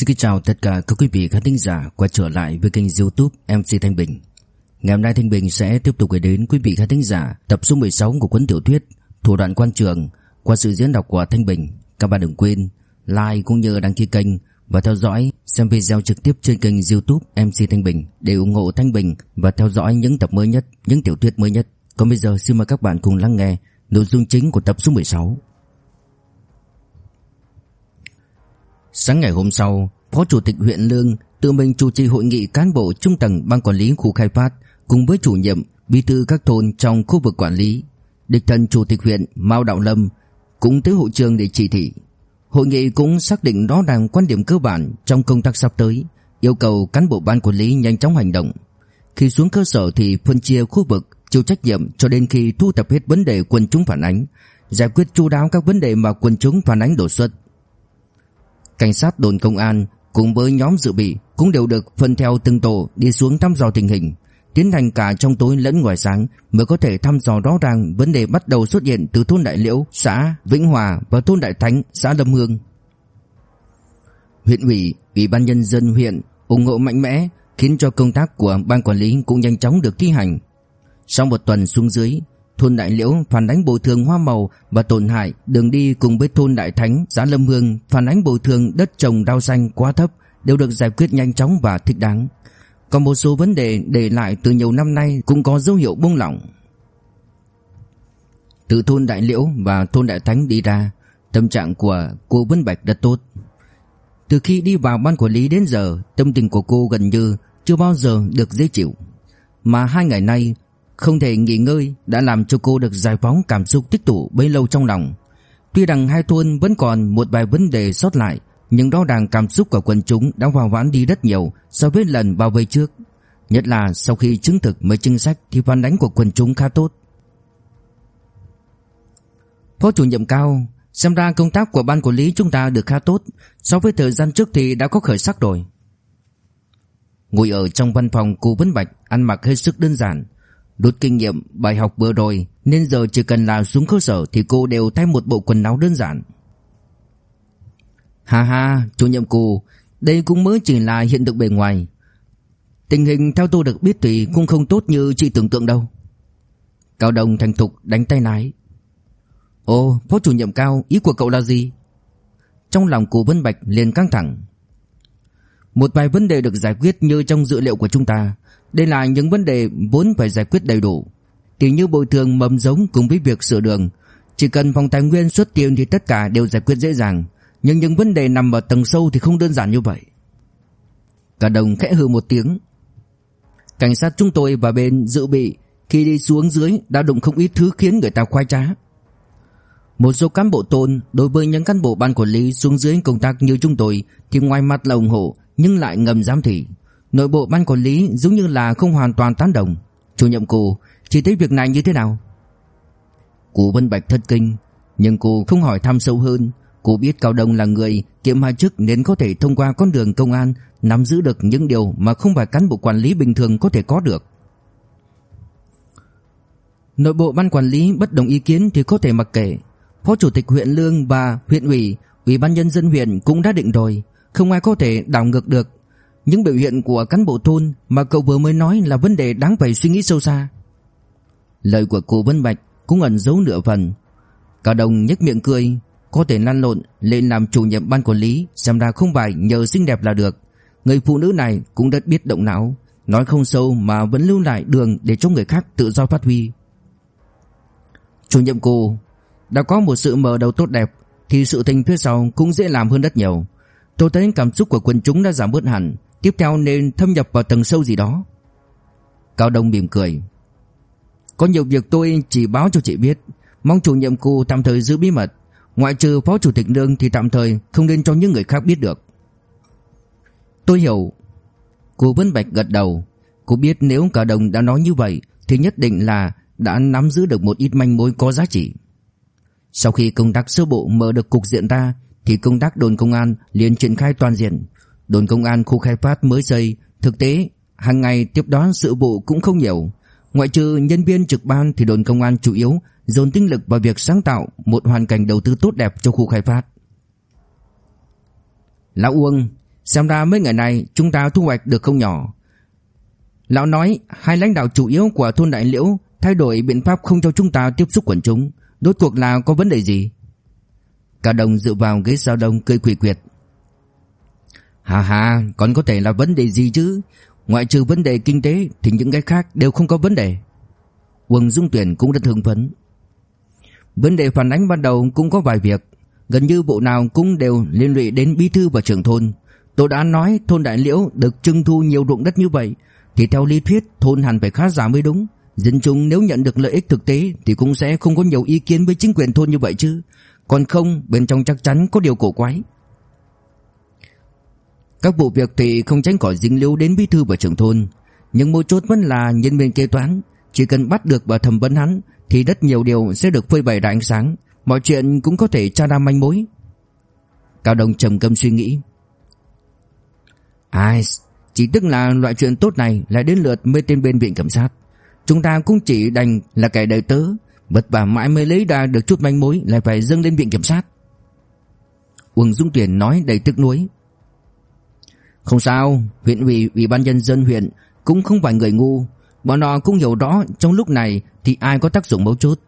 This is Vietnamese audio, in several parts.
Xin kính chào tất cả các quý vị khán thính giả quay trở lại với kênh youtube MC Thanh Bình. Ngày hôm nay Thanh Bình sẽ tiếp tục gửi đến quý vị khán thính giả tập số 16 của cuốn tiểu thuyết Thủ đoạn quan trường qua sự diễn đọc của Thanh Bình. Các bạn đừng quên like cũng như đăng ký kênh và theo dõi xem video trực tiếp trên kênh youtube MC Thanh Bình để ủng hộ Thanh Bình và theo dõi những tập mới nhất, những tiểu thuyết mới nhất. Còn bây giờ xin mời các bạn cùng lắng nghe nội dung chính của tập số 16 Sáng ngày hôm sau, Phó Chủ tịch huyện Lương tự mình chủ trì hội nghị cán bộ trung tầng ban quản lý khu khai phát cùng với chủ nhiệm, bí thư các thôn trong khu vực quản lý. Địch thân Chủ tịch huyện Mao Đạo Lâm cũng tới hội trường để chỉ thị. Hội nghị cũng xác định rõ ràng quan điểm cơ bản trong công tác sắp tới, yêu cầu cán bộ ban quản lý nhanh chóng hành động. Khi xuống cơ sở thì phân chia khu vực, chịu trách nhiệm cho đến khi thu thập hết vấn đề quần chúng phản ánh, giải quyết chu đáo các vấn đề mà quần chúng phản ánh đột xuất. Cảnh sát đồn công an cùng với nhóm dự bị cũng đều được phân theo từng tổ đi xuống thăm dò tình hình, tiến hành cả trong tối lẫn ngoài sáng mới có thể thăm dò rõ ràng vấn đề bắt đầu xuất hiện từ thôn Đại Liễu, xã Vĩnh Hòa và thôn Đại Thánh, xã Lâm Hương. Huyện ủy, ủy ban nhân dân huyện ủng hộ mạnh mẽ khiến cho công tác của ban quản lý cũng nhanh chóng được thi hành. Sau một tuần xuống dưới, thôn Đại Liễu phản ánh bồi thường hoa màu và tổn hại đường đi cùng với thôn Đại Thánh, xã Lâm Hương phản ánh bồi thường đất trồng rau xanh quá thấp đều được giải quyết nhanh chóng và thích đáng. Còn một số vấn đề để lại từ nhiều năm nay cũng có dấu hiệu buông lỏng. Từ thôn Đại Liễu và thôn Đại Thánh đi ra, tâm trạng của cô Vân Bạch rất tốt. Từ khi đi vào ban quản lý đến giờ, tâm tình của cô gần như chưa bao giờ được dễ chịu. Mà hai ngày nay, không thể nghỉ ngơi đã làm cho cô được giải phóng cảm xúc tích tụ bấy lâu trong lòng. Tuy rằng hai thôn vẫn còn một vài vấn đề sót lại, nhưng đó đàng cảm xúc của quần chúng đã hòa hoãn đi rất nhiều so với lần bao vây trước. Nhất là sau khi chứng thực mấy chính sách thì phản đánh của quần chúng khá tốt. Phó chủ nhiệm cao, xem ra công tác của ban quản lý chúng ta được khá tốt, so với thời gian trước thì đã có khởi sắc rồi. Ngồi ở trong văn phòng cô Vân Bạch ăn mặc hết sức đơn giản, Rút kinh nghiệm, bài học vừa rồi, Nên giờ chỉ cần là xuống cơ sở Thì cô đều thay một bộ quần áo đơn giản. Ha ha, chủ nhiệm cô Đây cũng mới chỉ là hiện tượng bề ngoài. Tình hình theo tôi được biết thì cũng không tốt như chị tưởng tượng đâu. Cao Đông thành thục đánh tay lái. Ồ, phó chủ nhiệm Cao, Ý của cậu là gì? Trong lòng cô Vân Bạch liền căng thẳng. Một vài vấn đề được giải quyết như trong dữ liệu của chúng ta đây là những vấn đề vốn phải giải quyết đầy đủ. Thì như bồi thường mầm giống cùng với việc sửa đường. Chỉ cần phòng tài nguyên xuất tiền thì tất cả đều giải quyết dễ dàng. Nhưng những vấn đề nằm ở tầng sâu thì không đơn giản như vậy. Cả đồng khẽ hừ một tiếng. Cảnh sát chúng tôi và bên dự bị Khi đi xuống dưới đã đụng không ít thứ khiến người ta khoái trá. Một số cán bộ tôn đối với những cán bộ ban quản lý xuống dưới công tác như chúng tôi Thì ngoài mặt là ủng hộ, nhưng lại ngầm giám thị. Nội bộ ban quản lý giống như là không hoàn toàn tán đồng. Chủ nhiệm cô Chỉ thấy việc này như thế nào? Cô Vân Bạch thất kinh, Nhưng cô không hỏi thăm sâu hơn. Cô biết Cao Đông là người kiệm hai chức Nên có thể thông qua con đường công an Nắm giữ được những điều mà không phải cán bộ quản lý bình thường có thể có được. Nội bộ ban quản lý bất đồng ý kiến thì có thể mặc kệ. Phó chủ tịch huyện Lương và huyện ủy Ủy ban nhân dân huyện cũng đã định rồi. Không ai có thể đảo ngược được những biểu hiện của cán bộ thôn mà cậu vừa mới nói là vấn đề đáng phải suy nghĩ sâu xa. Lời của cô Vân Bạch cũng ẩn giấu nửa phần. Cả đồng nhếch miệng cười, có thể lăn lộn lên làm chủ nhiệm ban quản lý, xem ra không phải nhờ xinh đẹp là được. Người phụ nữ này cũng rất biết động não, nói không sâu mà vẫn lưu lại đường để cho người khác tự do phát huy. Chủ nhiệm cô, đã có một sự mở đầu tốt đẹp thì sự tình phía sau cũng dễ làm hơn rất nhiều. Tôi thấy cảm xúc của quần chúng đã giảm bớt hẳn, Tiếp theo nên thâm nhập vào tầng sâu gì đó. Cao Đông mỉm cười. Có nhiều việc tôi chỉ báo cho chị biết. Mong chủ nhiệm cô tạm thời giữ bí mật. Ngoại trừ phó chủ tịch nương Thì tạm thời không nên cho những người khác biết được. Tôi hiểu. Cô Vân Bạch gật đầu. Cô biết nếu Cao Đông đã nói như vậy Thì nhất định là đã nắm giữ được một ít manh mối có giá trị. Sau khi công tác sơ bộ mở được cục diện ra Thì công tác đồn công an liền triển khai toàn diện. Đồn công an khu khai phát mới xây, thực tế hàng ngày tiếp đón sự vụ cũng không nhiều. Ngoại trừ nhân viên trực ban thì đồn công an chủ yếu dồn tinh lực vào việc sáng tạo một hoàn cảnh đầu tư tốt đẹp cho khu khai phát. Lão Uông, Xem ra mấy ngày này chúng ta thu hoạch được không nhỏ. Lão nói hai lãnh đạo chủ yếu của thôn Đại Liễu Thay đổi biện pháp không cho chúng ta tiếp xúc quần chúng. Đốt cuộc là có vấn đề gì? Cả đồng dựa vào ghế sao đông cười quỷ quyệt. Hà hà, còn có thể là vấn đề gì chứ? Ngoại trừ vấn đề kinh tế, Thì những cái khác đều không có vấn đề. Quần Dung Tuyển cũng rất hưng phấn. Vấn đề phản ánh ban đầu cũng có vài việc. Gần như bộ nào cũng đều liên lụy đến bí thư và trưởng thôn. Tôi đã nói thôn Đại Liễu được trưng thu nhiều ruộng đất như vậy, Thì theo lý thuyết thôn hẳn phải khá giả mới đúng. Dân chúng nếu nhận được lợi ích thực tế Thì cũng sẽ không có nhiều ý kiến với chính quyền thôn như vậy chứ. Còn không, bên trong chắc chắn có điều cổ quái. Các vụ việc thì không tránh khỏi dính líu đến bí thư và trưởng thôn. Nhưng mấu chốt vẫn là nhân viên kế toán. Chỉ cần bắt được và thẩm vấn hắn Thì rất nhiều điều sẽ được phơi bày ra ánh sáng. Mọi chuyện cũng có thể tra ra manh mối. Cao Đông trầm câm suy nghĩ. Ai, Chỉ tức là loại chuyện tốt này Lại đến lượt mấy tên bên viện kiểm sát. Chúng ta cũng chỉ đành là kẻ đời tớ. Vất vả mãi mới lấy ra được chút manh mối Lại phải dâng lên viện kiểm sát. Uông Dung Tuyển nói đầy tức nuối. Không sao, Huyện ủy ủy ban nhân dân huyện Cũng không phải người ngu. Bọn họ cũng hiểu rõ trong lúc này Thì ai có tác dụng mấu chốt.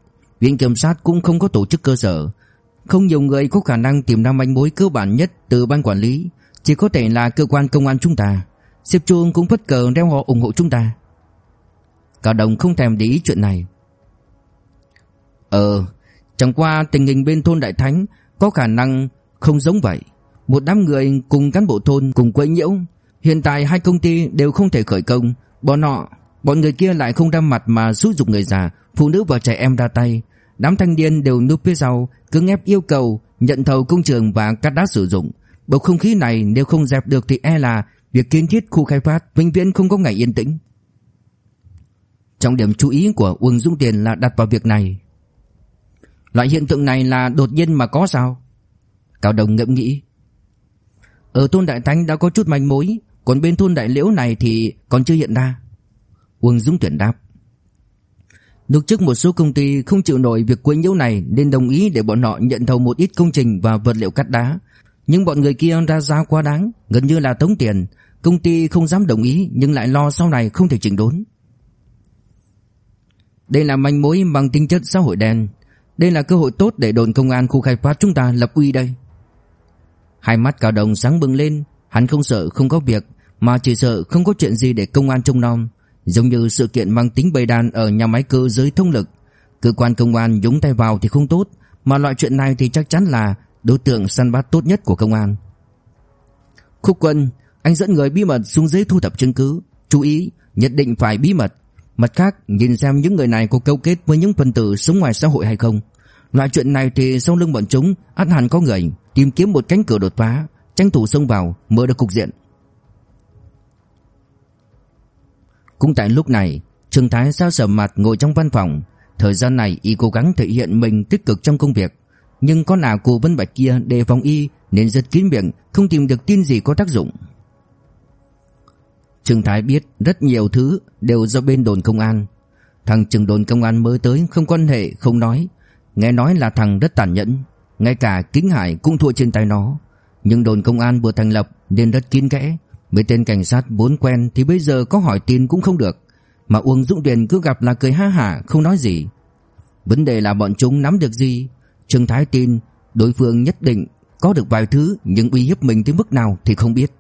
Viện kiểm sát cũng không có tổ chức cơ sở. Không nhiều người có khả năng tìm ra manh mối cơ bản nhất Từ ban quản lý. Chỉ có thể là cơ quan công an chúng ta. Xếp chuông cũng bất cờ đeo họ ủng hộ chúng ta. Cả đồng không thèm để ý chuyện này. Ờ Chẳng qua tình hình bên thôn Đại Thánh Có khả năng không giống vậy. Một đám người cùng cán bộ thôn cùng quấy nhiễu. Hiện tại hai công ty đều không thể khởi công. Bọn họ, Bọn người kia lại không ra mặt mà xúi dục người già, Phụ nữ và trẻ em ra tay. Đám thanh niên đều núp phía sau cứng ép yêu cầu, nhận thầu công trường và cắt đá sử dụng. Bầu không khí này nếu không dẹp được thì e là Việc kiến thiết khu khai phát vĩnh viễn không có ngày yên tĩnh. Trọng điểm chú ý của Uông Dung Tiền là đặt vào việc này. Loại hiện tượng này là đột nhiên mà có sao? Cao Đồng ngẫm nghĩ. Ở thôn Đại Thánh đã có chút manh mối Còn bên thôn Đại Liễu này thì còn chưa hiện ra Uông Dung Tuyển đáp Lúc trước một số công ty không chịu nổi việc quấy nhiễu này nên đồng ý để bọn họ nhận thầu một ít công trình và vật liệu cắt đá. Nhưng bọn người kia ra giá quá đáng, gần như là tống tiền. Công ty không dám đồng ý nhưng lại lo sau này không thể chỉnh đốn. Đây là manh mối bằng tính chất xã hội đen. Đây là cơ hội tốt để đồn công an khu khai phát chúng ta lập uy đây. Hai mắt cao đồng sáng bừng lên, hắn không sợ không có việc, mà chỉ sợ không có chuyện gì để công an trông nom. Giống như sự kiện mang tính bầy đàn ở nhà máy cơ giới thông lực. Cơ quan công an nhúng tay vào thì không tốt Mà loại chuyện này thì chắc chắn là đối tượng săn bắt tốt nhất của công an. Khúc quân Anh dẫn người bí mật xuống dưới thu thập chứng cứ. Chú ý nhất định phải bí mật. Mặt khác nhìn xem những người này có câu kết với những phần tử sống ngoài xã hội hay không. Loại chuyện này thì sau lưng bọn chúng ắt hẳn có người. Tìm kiếm một cánh cửa đột phá, Tranh thủ xông vào, mở được cục diện. Cũng tại lúc này Trương Thái sao sầm mặt ngồi trong văn phòng. Thời gian này, y cố gắng thể hiện mình tích cực trong công việc. Nhưng con nào cô Vân Bạch kia đề phòng y, Nên rất kín miệng, Không tìm được tin gì có tác dụng. Trương Thái biết rất nhiều thứ Đều do bên đồn công an. Thằng trường đồn công an mới tới, Không quan hệ, không nói. Nghe nói là thằng rất tàn nhẫn. Ngay cả Kính Hải cũng thua trên tay nó. Nhưng đồn công an vừa thành lập Nên rất kín kẽ. Mấy tên cảnh sát vốn quen thì bây giờ có hỏi tin cũng không được. Mà Uông Dũng Điền cứ gặp là cười ha hả, không nói gì. Vấn đề là bọn chúng nắm được gì? Trương Thái tin đối phương nhất định có được vài thứ, Nhưng uy hiếp mình tới mức nào thì không biết.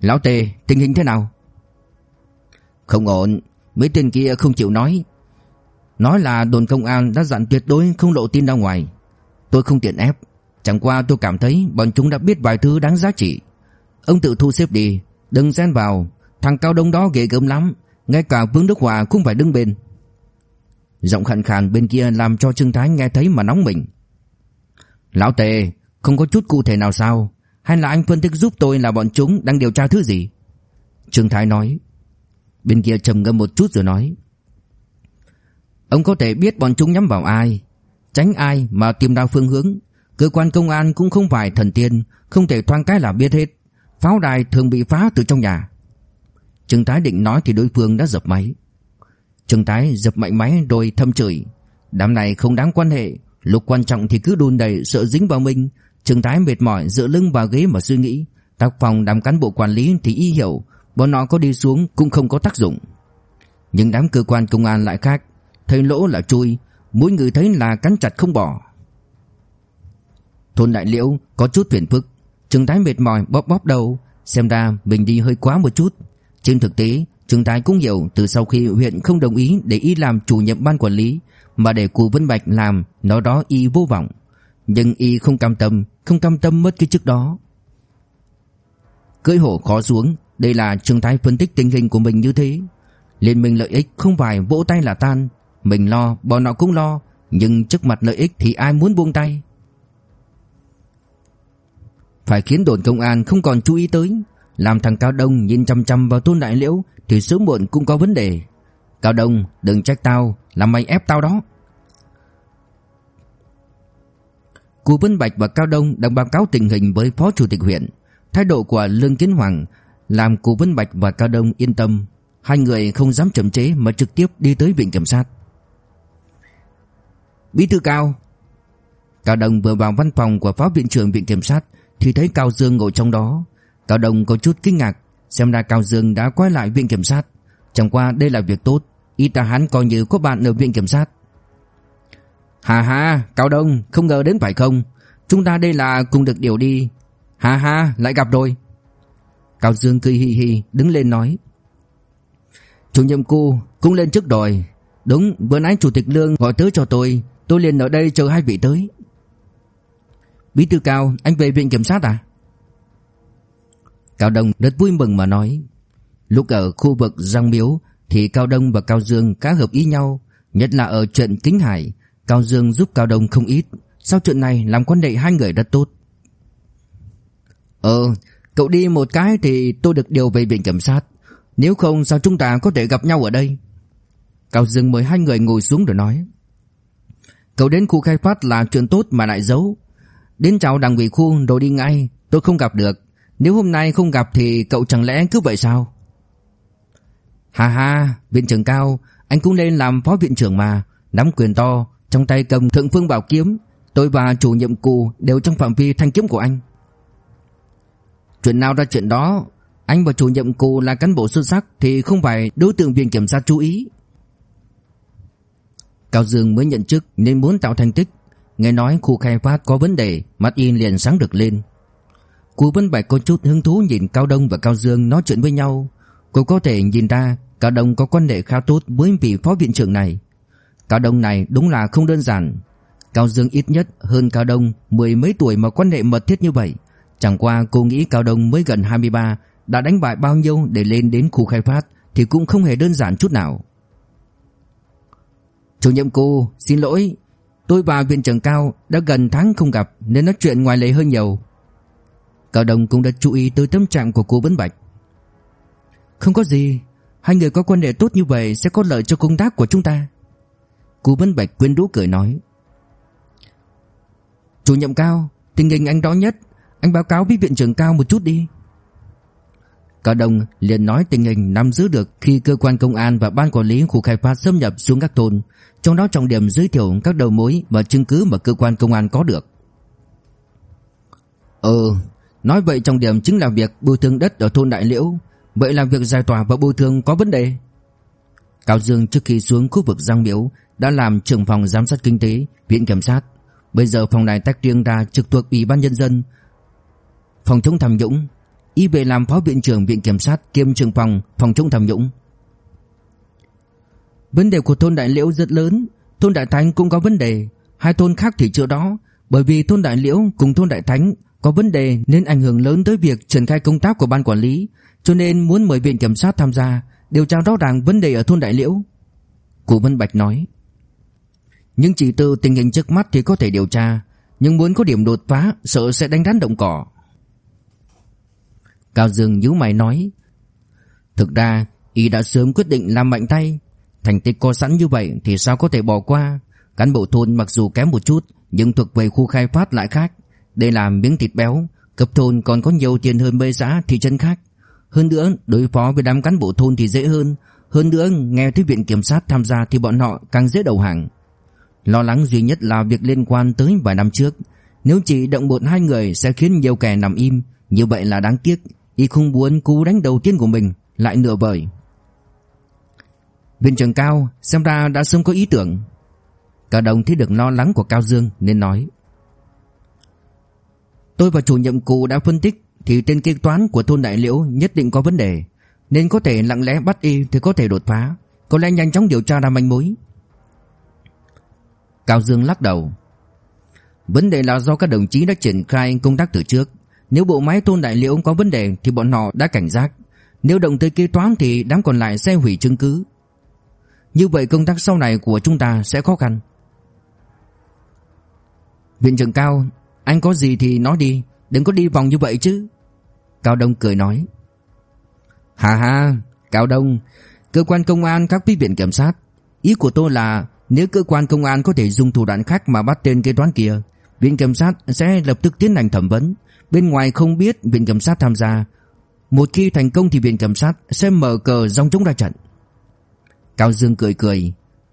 Lão Tề, tình hình thế nào? Không ổn. Mấy tên kia không chịu nói. Nói là đồn công an đã dặn tuyệt đối không lộ tin ra ngoài. Tôi không tiện ép. Chẳng qua tôi cảm thấy bọn chúng đã biết vài thứ đáng giá trị. Ông tự thu xếp đi. Đừng xen vào. Thằng cao đông đó ghê gớm lắm. Ngay cả Vương Đức Hòa cũng phải đứng bên. Giọng khàn khàn bên kia làm cho Trương Thái nghe thấy mà nóng mình. Lão Tề, Không có chút cụ thể nào sao? Hay là anh phân tích giúp tôi là bọn chúng đang điều tra thứ gì? Trương Thái nói. Bên kia trầm ngâm một chút rồi nói. Ông có thể biết bọn chúng nhắm vào ai? Tránh ai mà tìm ra phương hướng. Cơ quan công an cũng không phải thần tiên, Không thể thoang cái là biết hết. Pháo đài thường bị phá từ trong nhà. Trương Thái định nói thì đối phương đã dập máy. Trương Thái dập mạnh máy rồi thâm chửi. Đám này không đáng quan hệ. Lúc quan trọng thì cứ đùn đầy sợ dính vào mình. Trương Thái mệt mỏi dựa lưng vào ghế mà suy nghĩ. Tác phòng đám cán bộ quản lý thì y hiểu. Bọn nó có đi xuống cũng không có tác dụng. Nhưng đám cơ quan công an lại khác. Thấy lỗ là chui Mỗi người thấy là cắn chặt không bỏ. Thôn Đại Liễu có chút phiền phức. Trương Thái mệt mỏi, bóp bóp đầu. Xem ra mình đi hơi quá một chút. Trên thực tế, Trương Thái cũng hiểu từ sau khi huyện không đồng ý để y làm chủ nhiệm ban quản lý, Mà để cụ Vân Bạch làm, Nó đó y vô vọng. Nhưng y không cam tâm, Không cam tâm mất cái chức đó. Cưỡi hổ khó xuống, Đây là Trương Thái phân tích tình hình của mình như thế. Liên minh lợi ích không phải vỗ tay là tan mình lo, bọn họ cũng lo, Nhưng trước mặt lợi ích thì ai muốn buông tay? Phải khiến đồn công an không còn chú ý tới, Làm thằng Cao Đông nhìn chăm chăm vào Tôn Đại Liễu Thì sớm muộn cũng có vấn đề. Cao Đông, đừng trách tao, Là mày ép tao đó. Cù Vân Bạch và Cao Đông đang báo cáo tình hình với Phó Chủ tịch huyện. Thái độ của Lương Kiến Hoàng làm Cù Vân Bạch và Cao Đông yên tâm. Hai người không dám chậm chế mà trực tiếp đi tới viện kiểm sát. Bí thư Cao. Cao đồng vừa vào văn phòng của Phó Viện trưởng Viện Kiểm sát Thì thấy Cao Dương ngồi trong đó. Cao đồng có chút kinh ngạc, Xem ra Cao Dương đã quay lại Viện Kiểm sát. Chẳng qua đây là việc tốt, Y ta hắn coi như có bạn ở Viện Kiểm sát. Hà hà Cao Đông, không ngờ đến phải không? Chúng ta đây là cùng được điều đi. Hà hà lại gặp rồi. Cao Dương cười hi hi đứng lên nói. Chủ nhiệm cô cũng lên trước rồi. Đúng vừa nãy chủ tịch lương gọi tới cho tôi. Tôi liền ở đây chờ hai vị tới. Bí thư Cao, anh về viện kiểm sát à? Cao Đông rất vui mừng mà nói, Lúc ở khu vực Giang Miếu Thì Cao Đông và Cao Dương khá hợp ý nhau, Nhất là ở chuyện Kính Hải, Cao Dương giúp Cao Đông không ít, Sau chuyện này làm quan hệ hai người rất tốt. Ờ Cậu đi một cái thì tôi được điều về viện kiểm sát, Nếu không sao chúng ta có thể gặp nhau ở đây? Cao Dương mời hai người ngồi xuống rồi nói. Cậu đến khu khai phát là chuyện tốt mà lại giấu Đến chào đảng ủy khu rồi đi ngay. Tôi không gặp được. Nếu hôm nay không gặp thì cậu chẳng lẽ cứ vậy sao? Hà hà Viện trưởng cao. Anh cũng nên làm phó viện trưởng mà. Nắm quyền to, Trong tay cầm thượng phương bảo kiếm. Tôi và chủ nhiệm cụ đều trong phạm vi thanh kiếm của anh. Chuyện nào ra chuyện đó? Anh và chủ nhiệm cụ là cán bộ xuất sắc Thì không phải đối tượng viện kiểm sát chú ý. Cao Dương mới nhận chức nên muốn tạo thành tích. Nghe nói khu khai phát có vấn đề, Mắt in liền sáng được lên. Cô Vân Bạch có chút hứng thú nhìn Cao Đông và Cao Dương nói chuyện với nhau. Cô có thể nhìn ra Cao Đông có quan hệ khá tốt với vị phó viện trưởng này. Cao Đông này đúng là không đơn giản. Cao Dương ít nhất hơn Cao Đông Mười mấy tuổi mà quan hệ mật thiết như vậy. Chẳng qua cô nghĩ Cao Đông mới gần 23 Đã đánh bại bao nhiêu để lên đến khu khai phát Thì cũng không hề đơn giản chút nào. Chủ nhiệm cô xin lỗi. Tôi và viện trưởng Cao đã gần tháng không gặp Nên nói chuyện ngoài lề hơi nhiều. Cao Đông cũng đã chú ý tới tâm trạng của cô bến Bạch. Không có gì Hai người có quan hệ tốt như vậy Sẽ có lợi cho công tác của chúng ta. Cô bến Bạch quyến rũ cười nói. Chủ nhiệm Cao Tình hình anh rõ nhất. Anh báo cáo với viện trưởng cao một chút đi. Cao Đông liền nói tình hình nắm giữ được khi cơ quan công an và ban quản lý khu khai phát xâm nhập xuống các thôn, trong đó trọng điểm giới thiệu các đầu mối và chứng cứ mà cơ quan công an có được. Ừ, nói vậy trọng điểm chính là việc bồi thường đất ở thôn Đại Liễu, vậy là việc giải tỏa và bồi thường có vấn đề. Cao Dương trước khi xuống khu vực Giang Miếu đã làm trưởng phòng giám sát kinh tế, viện kiểm sát. Bây giờ phòng này tách riêng ra trực thuộc Ủy ban nhân dân, phòng chống tham nhũng, y về làm phó viện trưởng viện kiểm sát kiêm trưởng phòng phòng chống tham nhũng. Vấn đề của thôn Đại Liễu rất lớn, thôn Đại Thánh cũng có vấn đề, hai thôn khác thì chưa đó, bởi vì thôn Đại Liễu cùng thôn Đại Thánh có vấn đề nên ảnh hưởng lớn tới việc triển khai công tác của ban quản lý, cho nên muốn mời viện kiểm sát tham gia điều tra rõ ràng vấn đề ở thôn Đại Liễu. Cụ Vân Bạch nói. Nhưng chỉ từ tình hình trước mắt thì có thể điều tra, nhưng muốn có điểm đột phá sợ sẽ đánh rắn động cỏ. Cao Dương nhíu mày nói Thực ra y đã sớm quyết định làm mạnh tay Thành tích có sẵn như vậy thì sao có thể bỏ qua? Cán bộ thôn mặc dù kém một chút, Nhưng thuộc về khu khai phát lại khác. Đây là miếng thịt béo, Cấp thôn còn có nhiều tiền hơn mấy xã thị trấn khác. Hơn nữa, đối phó với đám cán bộ thôn thì dễ hơn. Hơn nữa, nghe thấy viện kiểm sát tham gia Thì bọn họ càng dễ đầu hàng. Lo lắng duy nhất là việc liên quan tới vài năm trước. Nếu chỉ động một hai người sẽ khiến nhiều kẻ nằm im. Như vậy là đáng tiếc. Y không muốn cú đánh đầu tiên của mình, Lại nửa vời. Viện trưởng Cao xem ra đã sớm có ý tưởng. Cả đồng thấy được lo lắng của Cao Dương Nên nói. Tôi và chủ nhiệm cụ đã phân tích Thì tên kế toán của thôn Đại Liễu Nhất định có vấn đề. Nên có thể lặng lẽ bắt y thì có thể đột phá. Có lẽ nhanh chóng điều tra ra manh mối. Cao Dương lắc đầu. Vấn đề là do các đồng chí đã triển khai công tác từ trước. Nếu bộ máy thôn Đại Liễu có vấn đề Thì bọn họ đã cảnh giác. Nếu động tới kế toán thì đám còn lại sẽ hủy chứng cứ. Như vậy công tác sau này của chúng ta sẽ khó khăn. Viện trưởng Cao, Anh có gì thì nói đi, Đừng có đi vòng như vậy chứ. Cao Đông cười nói. Hà hà Cao Đông, Cơ quan công an các quý viện kiểm sát, Ý của tôi là Nếu cơ quan công an có thể dùng thủ đoạn khác mà bắt tên kế toán kia, Viện kiểm sát sẽ lập tức tiến hành thẩm vấn. Bên ngoài không biết viện kiểm sát tham gia, Một khi thành công thì viện kiểm sát sẽ mở cờ dòng chống ra trận. Cao Dương cười cười.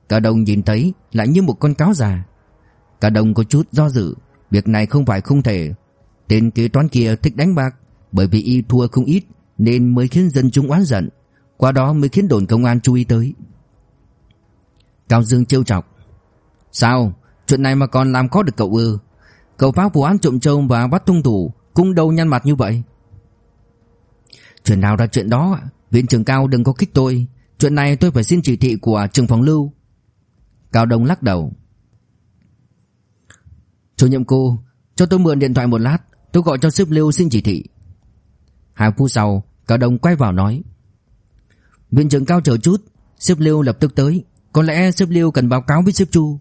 Cả Đồng nhìn thấy lại như một con cáo già. Cả đồng có chút do dự. Việc này không phải không thể. Tên kế toán kia thích đánh bạc. Bởi vì y thua không ít, Nên mới khiến dân chúng oán giận. Qua đó mới khiến đồn công an chú ý tới. Cao Dương trêu chọc. Sao? Chuyện này mà còn làm khó được cậu ư? Cậu phá vụ án trộm trâu và bắt hung thủ Cũng đâu nhăn mặt như vậy. Chuyện nào ra chuyện đó Viện trưởng Cao đừng có kích tôi. Chuyện này tôi phải xin chỉ thị của trường phòng lưu. Cao Đông lắc đầu. Chủ nhiệm cô, Cho tôi mượn điện thoại một lát, Tôi gọi cho sếp Lưu xin chỉ thị. Hai phút sau, Cao Đông quay vào nói. Viện trưởng cao chờ chút Sếp Lưu lập tức tới. Có lẽ sếp Lưu cần báo cáo với sếp Chu.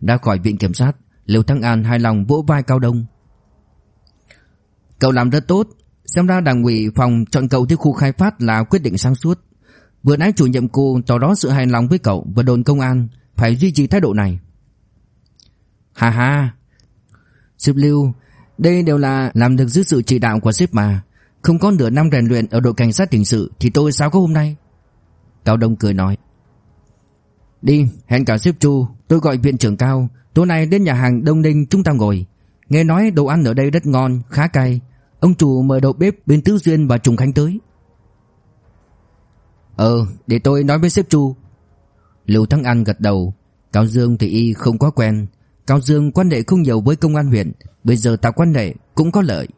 Đã khỏi viện kiểm sát, Lưu Thăng An hài lòng vỗ vai Cao Đông. Cậu làm rất tốt, Xem ra đảng ủy phòng chọn cậu tới khu khai phát là quyết định sáng suốt. Vừa nãy chủ nhiệm cô tỏ đó sự hài lòng với cậu và đồn công an Phải duy trì thái độ này. Hà hà Sếp Lưu Đây đều là làm được dưới sự chỉ đạo của sếp mà. Không có nửa năm rèn luyện ở đội cảnh sát hình sự Thì tôi sao có hôm nay? Cao Đông cười nói. Đi hẹn cả sếp Chu Tôi gọi viện trưởng Cao. Tối nay đến nhà hàng Đông Ninh chúng ta ngồi. Nghe nói đồ ăn ở đây rất ngon, khá cay. Ông chủ mời đầu bếp bên Tứ Duyên và Trùng Khánh tới. Ờ, để tôi nói với sếp Chu. Lưu Thắng An gật đầu. Cao Dương thì y không quá quen. Cao Dương quan hệ không nhiều với công an huyện. Bây giờ tạo quan hệ cũng có lợi.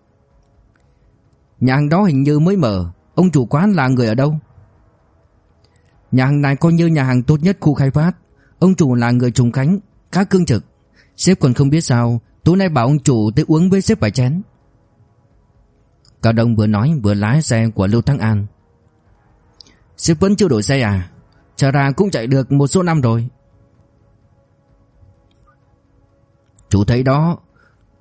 Nhà hàng đó hình như mới mở. Ông chủ quán là người ở đâu? Nhà hàng này coi như nhà hàng tốt nhất khu khai phát. Ông chủ là người trùng khánh Khá cương trực. Sếp còn không biết sao Tối nay bảo ông chủ tới uống với sếp vài chén. Cao Đông vừa nói vừa lái xe của Lưu Thắng An. Sếp vẫn chưa đổi xe à? Chờ ra cũng chạy được một số năm rồi. Chú thấy đó,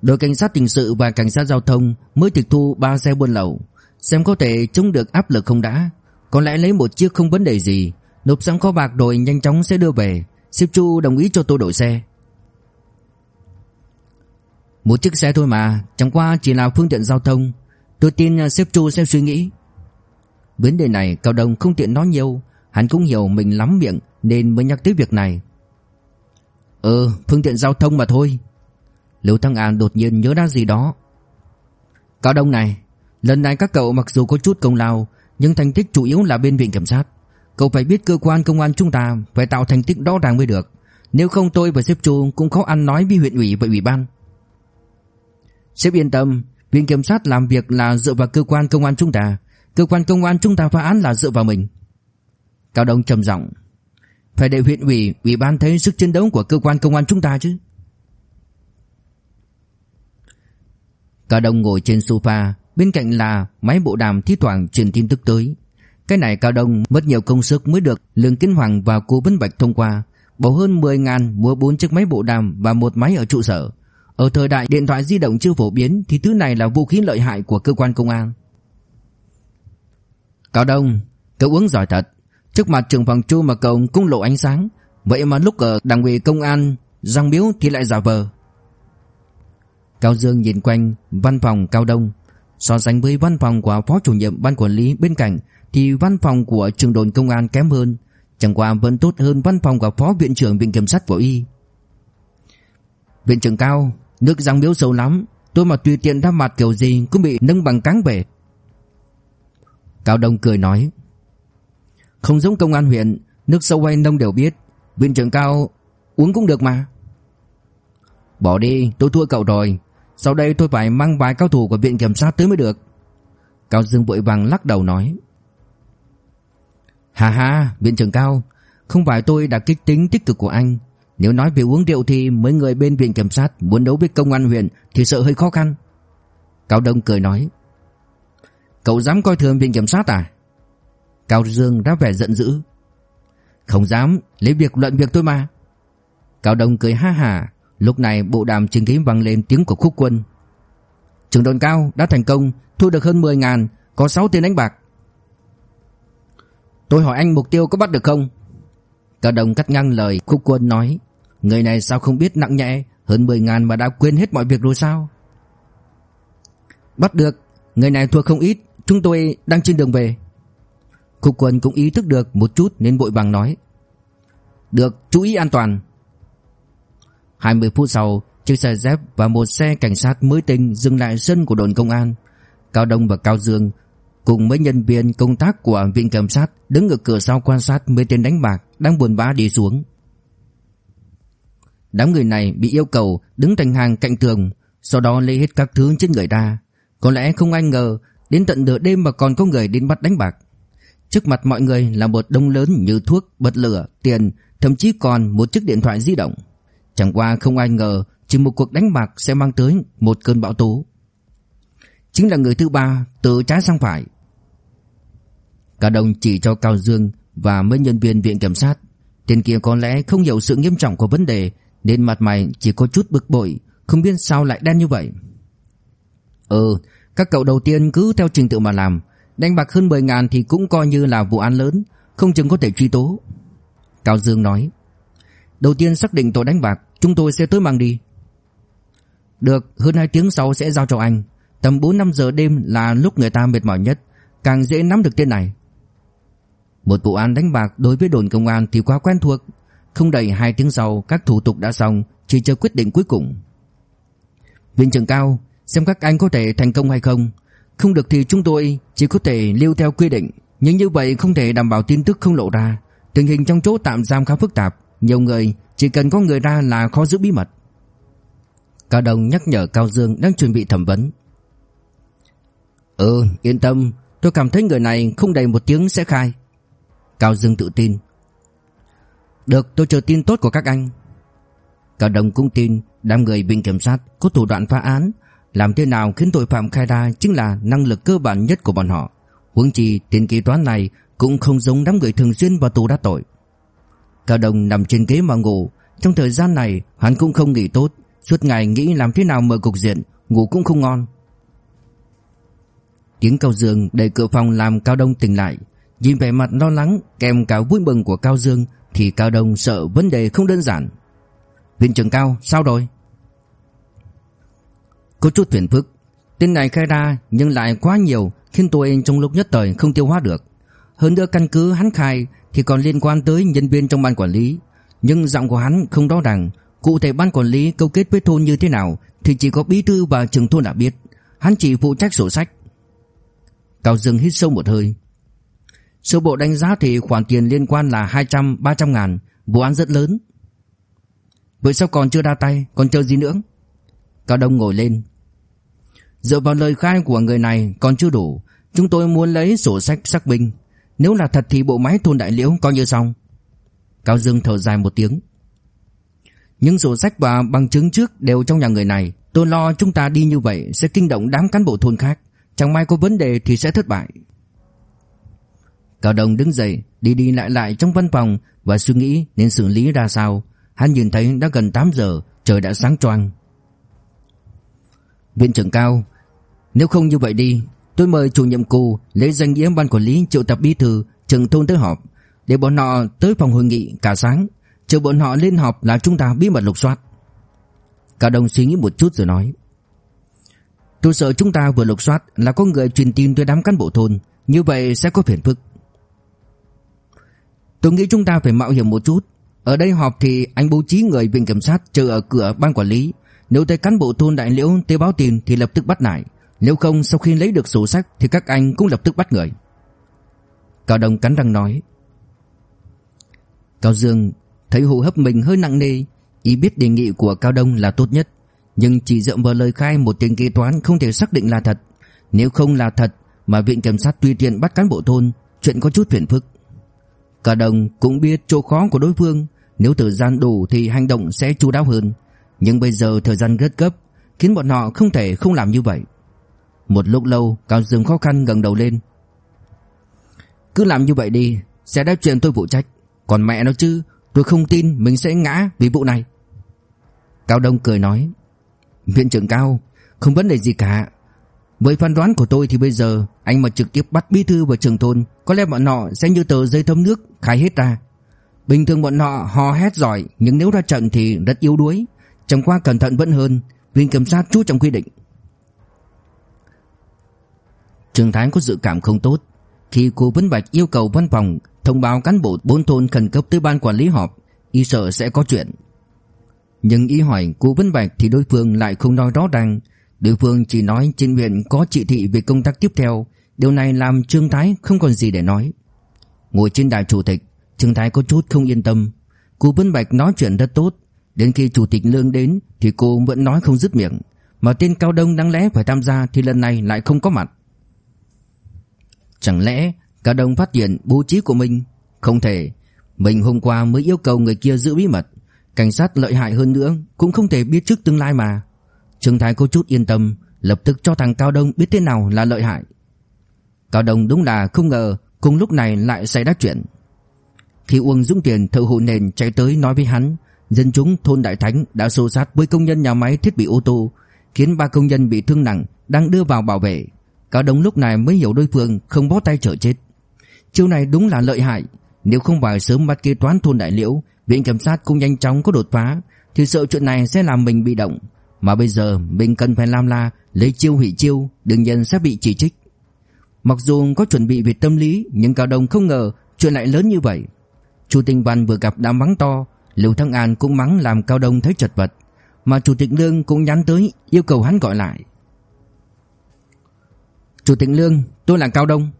Đội cảnh sát hình sự và cảnh sát giao thông Mới tịch thu 3 xe buôn lậu, Xem có thể chống được áp lực không đã. Có lẽ lấy một chiếc không vấn đề gì, Nộp sẵn kho bạc rồi nhanh chóng sẽ đưa về. Sếp Chu đồng ý cho tôi đổi xe. Một chiếc xe thôi mà, Chẳng qua chỉ là phương tiện giao thông. Tôi tin sếp Chu sẽ suy nghĩ. Vấn đề này Cao Đông không tiện nói nhiều. Hắn cũng hiểu mình lắm miệng Nên mới nhắc tới việc này. Ừ phương tiện giao thông mà thôi. Lưu Thăng An đột nhiên nhớ ra gì đó. Cao Đông này, Lần này các cậu mặc dù có chút công lao, Nhưng thành tích chủ yếu là bên viện kiểm sát. Cậu phải biết cơ quan công an chúng ta Phải tạo thành tích rõ ràng mới được. Nếu không tôi và sếp Chu cũng khó ăn nói với huyện ủy và ủy ban. Sếp yên tâm, Viện kiểm sát làm việc là dựa vào cơ quan công an chúng ta. Cơ quan công an chúng ta phá án là dựa vào mình Cao Đông trầm giọng Phải để huyện ủy, ủy ban thấy sức chiến đấu của cơ quan công an chúng ta chứ Cao Đông ngồi trên sofa, bên cạnh là máy bộ đàm thi thoảng truyền tin tức tới. Cái này Cao Đông mất nhiều công sức mới được Lương Kiến Hoàng và Cố Vấn Bạch thông qua, bỏ hơn 10 ngàn mua 4 chiếc máy bộ đàm và một máy ở trụ sở. Ở thời đại điện thoại di động chưa phổ biến thì thứ này là vũ khí lợi hại của cơ quan công an. Cao Đông, cậu uống giỏi thật. Trước mặt trường phòng chu mà cậu cũng lộ ánh sáng. Vậy mà lúc ở đảng ủy công an, răng biếu thì lại giả vờ. Cao Dương nhìn quanh văn phòng Cao Đông So sánh với văn phòng của phó chủ nhiệm ban quản lý bên cạnh Thì văn phòng của trường đồn công an kém hơn Chẳng qua vẫn tốt hơn văn phòng của phó viện trưởng viện kiểm sát của y Viện trưởng Cao Nước răng biếu sâu lắm Tôi mà tùy tiện ra mặt kiểu gì cũng bị nâng bằng cáng về Cao Đông cười nói. Không giống công an huyện, Nước sâu hay nông đều biết. Viện trưởng Cao uống cũng được mà. Bỏ đi, tôi thua cậu rồi. Sau đây tôi phải mang vài cao thủ của viện kiểm sát tới mới được. Cao Dương vội vàng lắc đầu nói. Hà hà viện trưởng Cao, Không phải tôi đã kích tính tích cực của anh. Nếu nói về uống rượu thì mấy người bên viện kiểm sát Muốn đấu với công an huyện Thì sợ hơi khó khăn. Cao Đông cười nói. Cậu dám coi thường viện kiểm sát à? Cao Dương đã vẻ giận dữ. Không dám, Lấy việc luận việc tôi mà. Cao Đông cười ha hà, Lúc này bộ đàm chứng kiến vang lên tiếng của khúc quân. Trường đồn cao đã thành công, Thu được hơn 10 ngàn, Có 6 tiền đánh bạc. Tôi hỏi anh mục tiêu có bắt được không? Cao Đông cắt ngang lời khúc quân nói, Người này sao không biết nặng nhẹ, Hơn 10 ngàn mà đã quên hết mọi việc rồi sao? Bắt được, Người này thua không ít Chúng tôi đang trên đường về. Cục quân cũng ý thức được một chút nên vội vàng nói. Được, chú ý an toàn. 20 phút sau, Chiếc xe dép và một xe cảnh sát mới tinh dừng lại sân của đồn công an. Cao Đông và Cao Dương Cùng mấy nhân viên công tác của viện kiểm sát Đứng ở cửa sau quan sát mấy tên đánh bạc Đang buồn bã đi xuống. Đám người này bị yêu cầu đứng thành hàng cạnh tường, Sau đó lấy hết các thứ trên người ta. Có lẽ không ai ngờ Đến tận nửa đêm mà còn có người đến bắt đánh bạc. Trước mặt mọi người là một đông lớn như thuốc, bật lửa, tiền Thậm chí còn một chiếc điện thoại di động. Chẳng qua không ai ngờ Chỉ một cuộc đánh bạc sẽ mang tới một cơn bão tố. Chính là người thứ ba từ trái sang phải. Cả đồng chỉ cho Cao Dương Và mấy nhân viên viện kiểm sát. Tên kia có lẽ không hiểu sự nghiêm trọng của vấn đề Nên mặt mày chỉ có chút bực bội Không biết sao lại đen như vậy. Ừ các cậu đầu tiên cứ theo trình tự mà làm. Đánh bạc hơn 10 ngàn thì cũng coi như là vụ án lớn, Không chừng có thể truy tố. Cao Dương nói, Đầu tiên xác định tội đánh bạc, Chúng tôi sẽ tới mang đi. Được, hơn 2 tiếng sau sẽ giao cho anh. Tầm 4-5 giờ đêm là lúc người ta mệt mỏi nhất, Càng dễ nắm được tên này. Một vụ án đánh bạc đối với đồn công an thì quá quen thuộc. Không đầy 2 tiếng sau, Các thủ tục đã xong, Chỉ chờ quyết định cuối cùng. Viện trưởng cao Xem các anh có thể thành công hay không. Không được thì chúng tôi chỉ có thể lưu theo quy định. Nhưng như vậy không thể đảm bảo tin tức không lộ ra. Tình hình trong chỗ tạm giam khá phức tạp. Nhiều người, chỉ cần có người ra là khó giữ bí mật. Cao Đông nhắc nhở Cao Dương đang chuẩn bị thẩm vấn. Ừ yên tâm. Tôi cảm thấy người này không đầy một tiếng sẽ khai. Cao Dương tự tin. Được, tôi chờ tin tốt của các anh. Cao Đông cũng tin Đám người viện kiểm sát có thủ đoạn phá án. Làm thế nào khiến tội phạm khai ra Chính là năng lực cơ bản nhất của bọn họ. Huống chi, tiền kế toán này Cũng không giống đám người thường xuyên vào tù đá tội. Cao Đông nằm trên ghế mà ngủ. Trong thời gian này, hắn cũng không nghỉ tốt. Suốt ngày nghĩ làm thế nào mở cục diện, Ngủ cũng không ngon. Tiếng Cao Dương đẩy cửa phòng làm Cao Đông tỉnh lại. Nhìn vẻ mặt lo lắng, kèm cả vui mừng của Cao Dương Thì Cao Đông sợ vấn đề không đơn giản. Viện trưởng Cao, sao rồi? Có chút phiền phức Tên này khai ra nhưng lại quá nhiều Khiến tôi trong lúc nhất thời không tiêu hóa được Hơn nữa căn cứ hắn khai thì còn liên quan tới nhân viên trong ban quản lý, nhưng giọng của hắn không rõ ràng, cụ thể ban quản lý câu kết với thôn như thế nào thì chỉ có bí thư và trưởng thôn đã biết, hắn chỉ phụ trách sổ sách. Cao Dương hít sâu một hơi. Sơ bộ đánh giá thì khoản tiền liên quan là 200 300 ngàn, vụ án rất lớn. Vậy sao còn chưa ra tay, còn chờ gì nữa? Cao Đông ngồi lên. Dựa vào lời khai của người này còn chưa đủ, chúng tôi muốn lấy sổ sách xác minh. Nếu là thật thì bộ máy thôn đại liễu coi như xong. Cao Dương thở dài một tiếng. Những sổ sách và bằng chứng trước đều trong nhà người này. Tôi lo chúng ta đi như vậy Sẽ kinh động đám cán bộ thôn khác. Chẳng may có vấn đề thì sẽ thất bại. Cao Đông đứng dậy Đi đi lại lại trong văn phòng Và suy nghĩ nên xử lý ra sao. Hắn nhìn thấy đã gần 8 giờ Trời đã sáng choang. Viện trưởng Cao Nếu không như vậy đi Tôi mời chủ nhiệm cụ lấy danh nghĩa ban quản lý triệu tập bí thư trưởng thôn tới họp để bọn họ tới phòng hội nghị cả sáng, chờ bọn họ lên họp là chúng ta bí mật lục soát. Cả đồng suy nghĩ một chút rồi nói. Tôi sợ chúng ta vừa lục soát là có người truyền tin tới đám cán bộ thôn, như vậy sẽ có phiền phức. Tôi nghĩ chúng ta phải mạo hiểm một chút. Ở đây họp thì anh bố trí người viện kiểm sát chờ ở cửa ban quản lý, nếu thấy cán bộ thôn Đại Liễu tới báo tin thì lập tức bắt lại. Nếu không, sau khi lấy được sổ sách Thì các anh cũng lập tức bắt người. Cao Đông cắn răng nói, Cao Dương, thấy hô hấp mình hơi nặng nề, Ý biết đề nghị của Cao Đông là tốt nhất. Nhưng chỉ dựa vào lời khai một tiền kế toán Không thể xác định là thật. Nếu không là thật Mà viện kiểm sát tùy tiện bắt cán bộ thôn, Chuyện có chút phiền phức. Cao Đông cũng biết chỗ khó của đối phương. Nếu thời gian đủ thì hành động sẽ chu đáo hơn. Nhưng bây giờ thời gian rất gấp, Khiến bọn họ không thể không làm như vậy. Một lúc lâu, Cao Dương khó khăn gần đầu lên. Cứ làm như vậy đi, Sẽ đáp chuyện tôi phụ trách. Còn mẹ nó chứ, Tôi không tin mình sẽ ngã vì vụ này. Cao Đông cười nói, Viện trưởng Cao, Không vấn đề gì cả. Với phán đoán của tôi thì bây giờ, Anh mà trực tiếp bắt bí thư và trường thôn, Có lẽ bọn họ sẽ như tờ dây thấm nước Khai hết ra. Bình thường bọn họ hò hét giỏi, Nhưng nếu ra trận thì rất yếu đuối. Chẳng qua cẩn thận vẫn hơn, Viện kiểm sát chú trọng quy định. Trường Thái có dự cảm không tốt, Khi cô Vân Bạch yêu cầu văn phòng Thông báo cán bộ bốn thôn khẩn cấp tới ban quản lý họp, Y sợ sẽ có chuyện. Nhưng y hỏi cô Vân Bạch Thì đối phương lại không nói rõ ràng. Đối phương chỉ nói trên huyện có chỉ thị về công tác tiếp theo. Điều này làm Trương Thái không còn gì để nói. Ngồi trên đài chủ tịch Trương Thái có chút không yên tâm. Cô Vân Bạch nói chuyện rất tốt Đến khi chủ tịch Lương đến Thì cô vẫn nói không dứt miệng. Mà tên Cao Đông đáng lẽ phải tham gia Thì lần này lại không có mặt. Chẳng lẽ Cao Đông phát hiện bố trí của mình? Không thể. Mình hôm qua mới yêu cầu người kia giữ bí mật. Cảnh sát lợi hại hơn nữa Cũng không thể biết trước tương lai mà. Trương Thái có chút yên tâm, Lập tức cho thằng Cao Đông biết thế nào là lợi hại. Cao Đông đúng là không ngờ Cùng lúc này lại xảy ra chuyện. Khi Uông Dũng Tiền thợ hộ nền chạy tới nói với hắn Dân chúng thôn Đại Thánh đã xô sát với công nhân nhà máy thiết bị ô tô, Khiến ba công nhân bị thương nặng Đang đưa vào bảo vệ. Cao Đông lúc này mới hiểu đối phương không bó tay trở chết. Chiêu này đúng là lợi hại. Nếu không phải sớm bắt kế toán thôn Đại Liễu, Viện kiểm sát cũng nhanh chóng có đột phá, Thì sợ chuyện này sẽ làm mình bị động. Mà bây giờ mình cần phải làm là Lấy chiêu hủy chiêu, Đương nhiên sẽ bị chỉ trích. Mặc dù có chuẩn bị về tâm lý, Nhưng Cao Đông không ngờ chuyện lại lớn như vậy. Chu Tinh Văn vừa gặp đám mắng to Lưu Thăng An cũng mắng làm Cao Đông thấy chật vật, Mà Chủ tịch Lương cũng nhắn tới, Yêu cầu hắn gọi lại. Chủ tịch Lương, tôi là Cao Đông.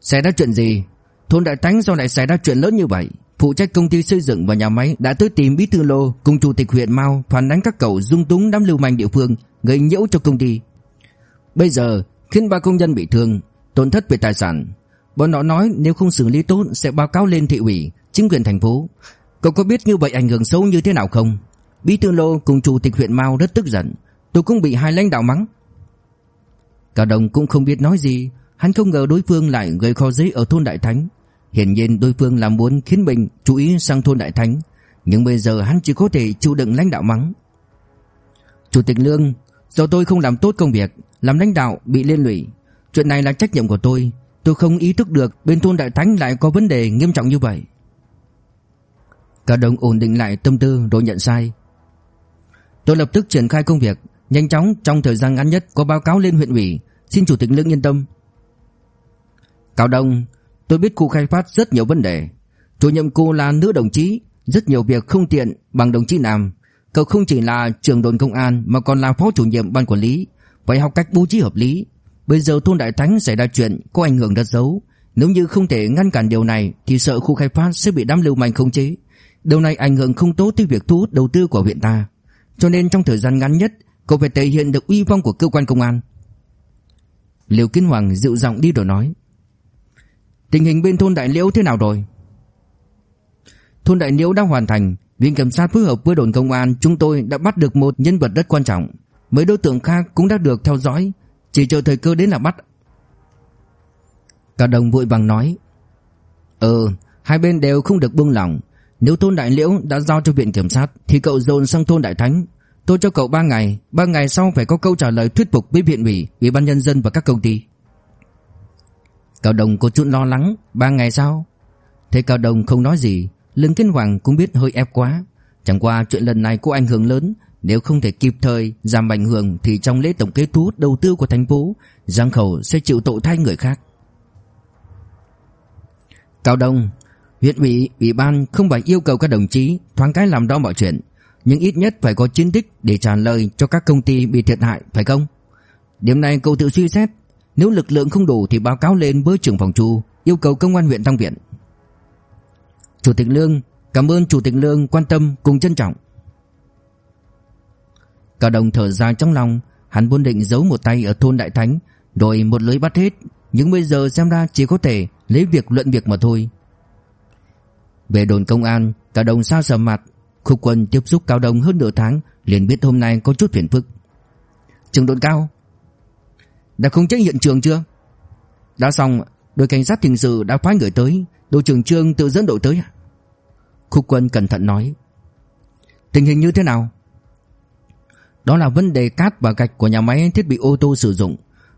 Xảy ra chuyện gì? Thôn Đại Thánh do lại xảy ra chuyện lớn như vậy? Phụ trách công ty xây dựng và nhà máy Đã tới tìm Bí Thư Lô cùng Chủ tịch huyện Mao Phản đánh các cậu dung túng đám lưu manh địa phương, Gây nhiễu cho công ty. Bây giờ, khiến ba công nhân bị thương, Tổn thất về tài sản. Bọn họ nói nếu không xử lý tốt Sẽ báo cáo lên thị ủy, Chính quyền thành phố. Cậu có biết như vậy ảnh hưởng xấu như thế nào không? Bí thư Lô cùng Chủ tịch huyện Mao rất tức giận. Tôi cũng bị hai lãnh đạo mắng. Cả đồng cũng không biết nói gì. Hắn không ngờ đối phương lại gây khó dễ ở thôn Đại Thánh. Hiển nhiên đối phương là muốn khiến mình chú ý sang thôn Đại Thánh. Nhưng bây giờ hắn chỉ có thể chịu đựng lãnh đạo mắng. Chủ tịch Lương, Do tôi không làm tốt công việc, Làm lãnh đạo bị liên lụy. Chuyện này là trách nhiệm của tôi. Tôi không ý thức được bên thôn Đại Thánh lại có vấn đề nghiêm trọng như vậy. Cả đồng ổn định lại tâm tư rồi nhận sai. Tôi lập tức triển khai công việc, Nhanh chóng trong thời gian ngắn nhất có báo cáo lên huyện ủy, Xin chủ tịch Lương yên tâm. Cao Đông, Tôi biết cô khai phát rất nhiều vấn đề. Chủ nhiệm cô là nữ đồng chí, Rất nhiều việc không tiện bằng đồng chí Nam. Cậu không chỉ là trưởng đồn công an Mà còn là phó chủ nhiệm ban quản lý, Phải học cách bố trí hợp lý. Bây giờ thôn Đại Thánh xảy ra chuyện Có ảnh hưởng rất xấu. Nếu như không thể ngăn cản điều này Thì sợ khu khai phát sẽ bị đám lưu manh khống chế. Điều này ảnh hưởng không tốt tới việc thu hút đầu tư của huyện ta. Cho nên trong thời gian ngắn nhất, Cậu phải thể hiện được uy vong của cơ quan công an. Liều Kiến Hoàng dịu giọng đi rồi nói, Tình hình bên thôn Đại Liễu thế nào rồi? Thôn Đại Liễu đã hoàn thành. Viện kiểm sát phối hợp với đồn công an, Chúng tôi đã bắt được một nhân vật rất quan trọng. Mấy đối tượng khác cũng đã được theo dõi. Chỉ chờ thời cơ đến là bắt. Cả đồng vội vàng nói Ừ Hai bên đều không được buông lỏng. Nếu thôn Đại Liễu đã giao cho viện kiểm sát, Thì cậu dồn sang thôn Đại Thánh. Tôi cho cậu 3 ngày 3 ngày sau phải có câu trả lời thuyết phục với viện ủy Ủy ban nhân dân và các công ty. Cao Đồng có chút lo lắng, Ba ngày sau. Thế Cao Đồng không nói gì, Lương Kiến Hoàng cũng biết hơi ép quá. Chẳng qua chuyện lần này có ảnh hưởng lớn, Nếu không thể kịp thời giảm ảnh hưởng Thì trong lễ tổng kết thu hút đầu tư của thành phố, Giang Khẩu sẽ chịu tội thay người khác. Cao Đông Huyện ủy, ủy ban không phải yêu cầu các đồng chí thoáng cái làm đó mọi chuyện Nhưng ít nhất phải có chiến tích để trả lời cho các công ty bị thiệt hại phải không? Điểm này cậu tự suy xét. Nếu lực lượng không đủ thì báo cáo lên với trưởng phòng chu Yêu cầu công an huyện Tăng Viện. Chủ tịch Lương Cảm ơn Chủ tịch Lương quan tâm cùng trân trọng. Cả Đồng thở dài trong lòng Hắn vốn định giấu một tay ở thôn Đại Thánh Rồi một lưới bắt hết Nhưng bây giờ xem ra chỉ có thể Lấy việc luận việc mà thôi. Về đồn công an Cao Đồng sao sầm mặt. Khúc quân tiếp xúc Cao Đồng hơn nửa tháng, liền biết hôm nay có chút phiền phức. Trường đồn cao, Đã không trách hiện trường chưa? Đã xong, Đội cảnh sát hình sự đã phái người tới, Đội trưởng trương tự dẫn đội tới Khúc quân cẩn thận nói, Tình hình như thế nào? Đó là vấn đề cát và gạch của nhà máy thiết bị ô tô sử dụng.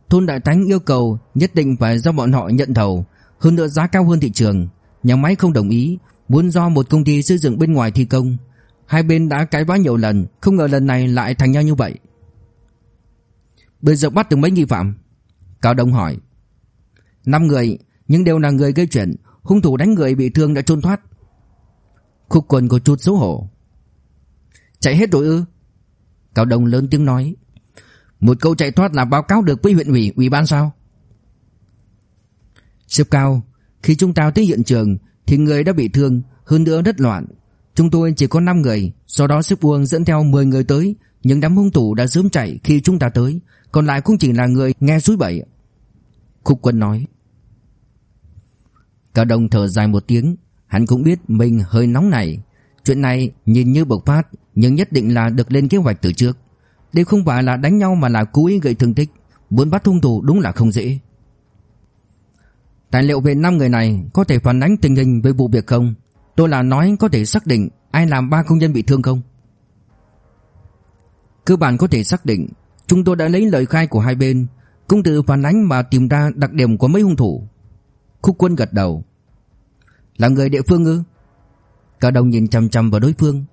Thôn Đại Thánh yêu cầu nhất định phải do bọn họ nhận thầu, Hơn nữa giá cao hơn thị trường. Nhà máy không đồng ý Muốn do một công ty xây dựng bên ngoài thi công, Hai bên đã cãi vã nhiều lần, Không ngờ lần này lại thành nhau như vậy. Bây giờ bắt được mấy nghi phạm? Cao Đông hỏi. Năm người, Nhưng đều là người gây chuyện, Hung thủ đánh người bị thương đã trốn thoát. Khúc quân có chút xấu hổ. Chạy hết rồi ư? Cao Đông lớn tiếng nói. Một câu chạy thoát là báo cáo được với huyện ủy ủy ban sao? Sếp cao, Khi chúng ta tới hiện trường thì người đã bị thương, Hơn nữa rất loạn. Chúng tôi chỉ có 5 người, Sau đó sếp Uông dẫn theo 10 người tới. Những đám hung thủ đã sớm chạy khi chúng ta tới, Còn lại cũng chỉ là người nghe suối bậy. Khúc quân nói. Cao Đông thở dài một tiếng, Hắn cũng biết mình hơi nóng này. Chuyện này nhìn như bộc phát, Nhưng nhất định là được lên kế hoạch từ trước. Đây không phải là đánh nhau mà là cố ý gây thương tích. Muốn bắt hung thủ đúng là không dễ. Tài liệu về 5 người này Có thể phản ánh tình hình về vụ việc không? Tôi là nói có thể xác định Ai làm ba công nhân bị thương không? Cơ bản có thể xác định, Chúng tôi đã lấy lời khai của hai bên, Cũng từ phản ánh mà tìm ra đặc điểm của mấy hung thủ. Khúc quân gật đầu. Là người địa phương ư? Cả đồng nhìn chăm chăm vào đối phương.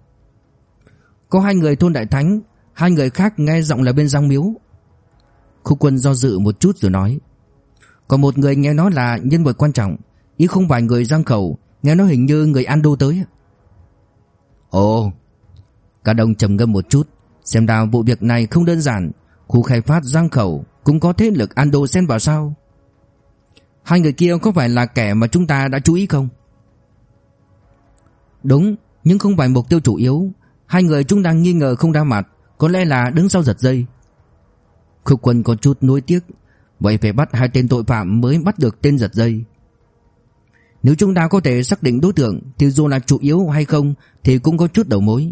Có hai người thôn Đại Thánh, Hai người khác nghe giọng là bên Giang Miếu. Khúc quân do dự một chút rồi nói. Còn một người nghe nói là nhân vật quan trọng. Ý không phải người Giang Khẩu Nghe nói hình như người Ando tới. Ồ. Cả đồng trầm ngâm một chút Xem ra vụ việc này không đơn giản. Khu khai phát Giang Khẩu Cũng có thế lực Ando xen vào sao? Hai người kia có phải là kẻ mà chúng ta đã chú ý không? Đúng Nhưng không phải mục tiêu chủ yếu. Hai người chúng đang nghi ngờ không ra mặt Có lẽ là đứng sau giật dây. Khúc quân có chút nuối tiếc Vậy phải bắt hai tên tội phạm mới bắt được tên giật dây. Nếu chúng ta có thể xác định đối tượng, Thì dù là chủ yếu hay không, Thì cũng có chút đầu mối.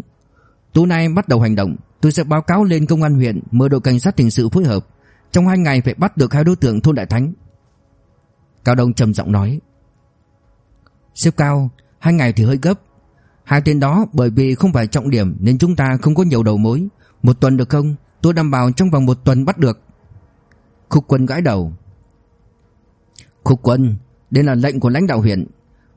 Tối nay bắt đầu hành động, Tôi sẽ báo cáo lên công an huyện, Mời đội cảnh sát hình sự phối hợp. Trong hai ngày phải bắt được hai đối tượng thôn Đại Thánh. Cao Đông trầm giọng nói. Xếp cao, Hai ngày thì hơi gấp. Hai tên đó bởi vì không phải trọng điểm Nên chúng ta không có nhiều đầu mối. Một tuần được không? Tôi đảm bảo trong vòng một tuần bắt được. Khúc quân gãi đầu. Khúc quân, đây là lệnh của lãnh đạo huyện.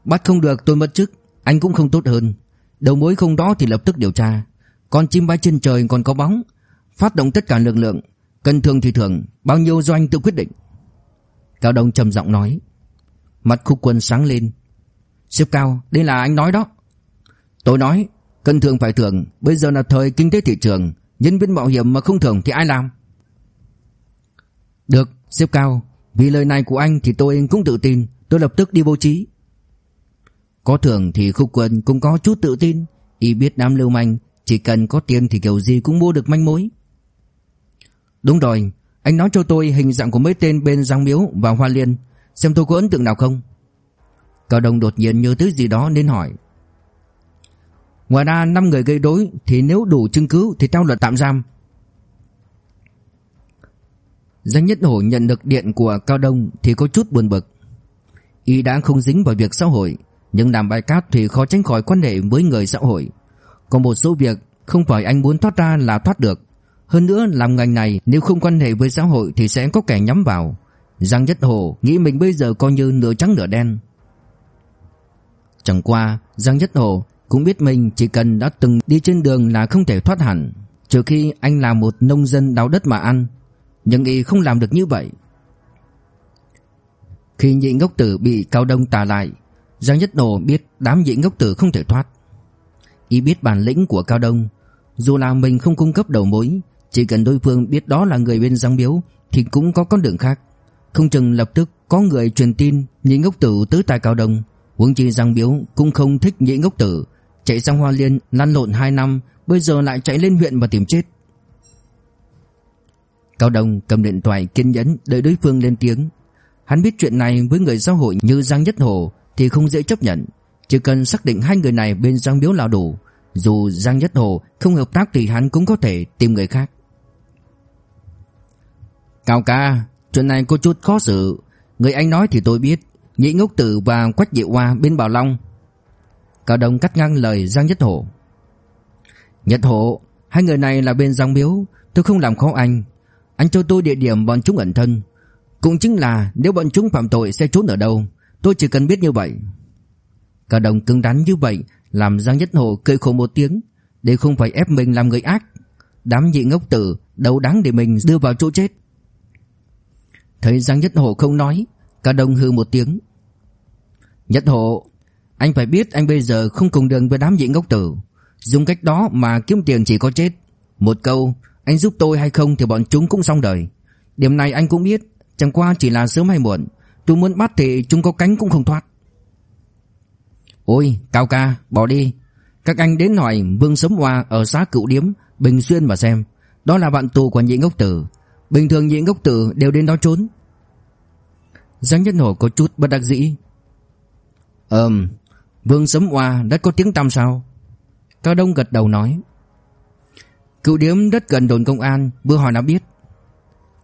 Bắt không được, tôi mất chức. Anh cũng không tốt hơn. Đầu mối không đó thì lập tức điều tra. Con chim bay trên trời còn có bóng. Phát động tất cả lực lượng. Cần thường thì thường Bao nhiêu do anh tự quyết định. Cao Đông trầm giọng nói. Mặt khúc quân sáng lên. Xếp Cao, đây là anh nói đó. Tôi nói, Cần thường phải thường Bây giờ là thời kinh tế thị trường. Nhân viên mạo hiểm mà không thường thì ai làm? Được, xếp Cao. Vì lời này của anh thì tôi cũng tự tin. Tôi lập tức đi bố trí. Có thưởng thì khúc quân cũng có chút tự tin. Y biết đám lưu manh, Chỉ cần có tiền thì kiểu gì cũng mua được manh mối. Đúng rồi, Anh nói cho tôi hình dạng của mấy tên bên Giang Miếu và Hoa Liên, Xem tôi có ấn tượng nào không? Cao Đông đột nhiên nhớ tới gì đó nên hỏi. Ngoài ra 5 người gây rối Thì nếu đủ chứng cứ thì tao luật tạm giam Danh Nhất Hổ nhận được điện của Cao Đông Thì có chút buồn bực. Y đã không dính vào việc xã hội, Nhưng làm bài cát thì khó tránh khỏi quan hệ với người xã hội. Còn một số việc Không phải anh muốn thoát ra là thoát được. Hơn nữa, làm ngành này Nếu không quan hệ với xã hội Thì sẽ có kẻ nhắm vào. Giang Nhất Hồ nghĩ mình bây giờ coi như nửa trắng nửa đen. Chẳng qua, Giang Nhất Hồ cũng biết mình chỉ cần đã từng đi trên đường là không thể thoát hẳn. Trừ khi anh là một nông dân đào đất mà ăn nhưng y không làm được như vậy. Khi nhị ngốc tử bị Cao Đông tà lại Giang Nhất Đồ biết đám nhị ngốc tử không thể thoát. Y biết bản lĩnh của Cao Đông. Dù là mình không cung cấp đầu mối Chỉ cần đối phương biết đó là người bên Giang Biếu Thì cũng có con đường khác. Không chừng lập tức có người truyền tin Nhị ngốc tử tới tài cao đông, Huống chi Giang Biếu cũng không thích nhị ngốc tử Chạy sang Hoa Liên lăn lộn 2 năm Bây giờ lại chạy lên huyện mà tìm chết. Cao Đông cầm điện thoại kiên nhẫn đợi đối phương lên tiếng. Hắn biết chuyện này với người xã hội như Giang Nhất Hồ Thì không dễ chấp nhận. Chỉ cần xác định hai người này bên Giang Biếu là đủ, Dù Giang Nhất Hồ không hợp tác Thì hắn cũng có thể tìm người khác. Cao ca, Chuyện này có chút khó xử. Người anh nói thì tôi biết. Nhị Ngốc Tử và Quách Diệu Hoa bên Bảo Long. Cao Đông cắt ngang lời Giang Nhất Hổ Nhất Hổ Hai người này là bên Giang Biếu. Tôi không làm khó anh. Anh cho tôi địa điểm bọn chúng ẩn thân. Cũng chính là nếu bọn chúng phạm tội sẽ trốn ở đâu. Tôi chỉ cần biết như vậy. Cả đồng cứng rắn như vậy, Làm Giang Nhất Hồ cười khổ một tiếng. Để không phải ép mình làm người ác, Đám nhị ngốc tử Đâu đáng để mình đưa vào chỗ chết. Thấy Giang Nhất Hồ không nói, cả đồng hư một tiếng. Nhất Hồ, anh phải biết anh bây giờ không cùng đường với đám dị ngốc tử. Dùng cách đó mà kiếm tiền chỉ có chết. Một câu anh giúp tôi hay không thì bọn chúng cũng xong đời. Điểm này anh cũng biết, Chẳng qua chỉ là sớm hay muộn. Tôi muốn bắt thì chúng có cánh cũng không thoát. Ôi, Cao ca, bỏ đi. Các anh đến hỏi Vương Sấm Hoa Ở xã Cựu Điếm, Bình Xuyên mà xem. Đó là bạn tù của nhị ngốc tử. Bình thường nhị ngốc tử đều đến đó trốn. Giang Nhất Hổ có chút bất đắc dĩ. Ờm, Vương Sấm Hoa, đã có tiếng tăm sao? Cao Đông gật đầu nói. Cựu điếm rất gần đồn công an Bữa hỏi nào biết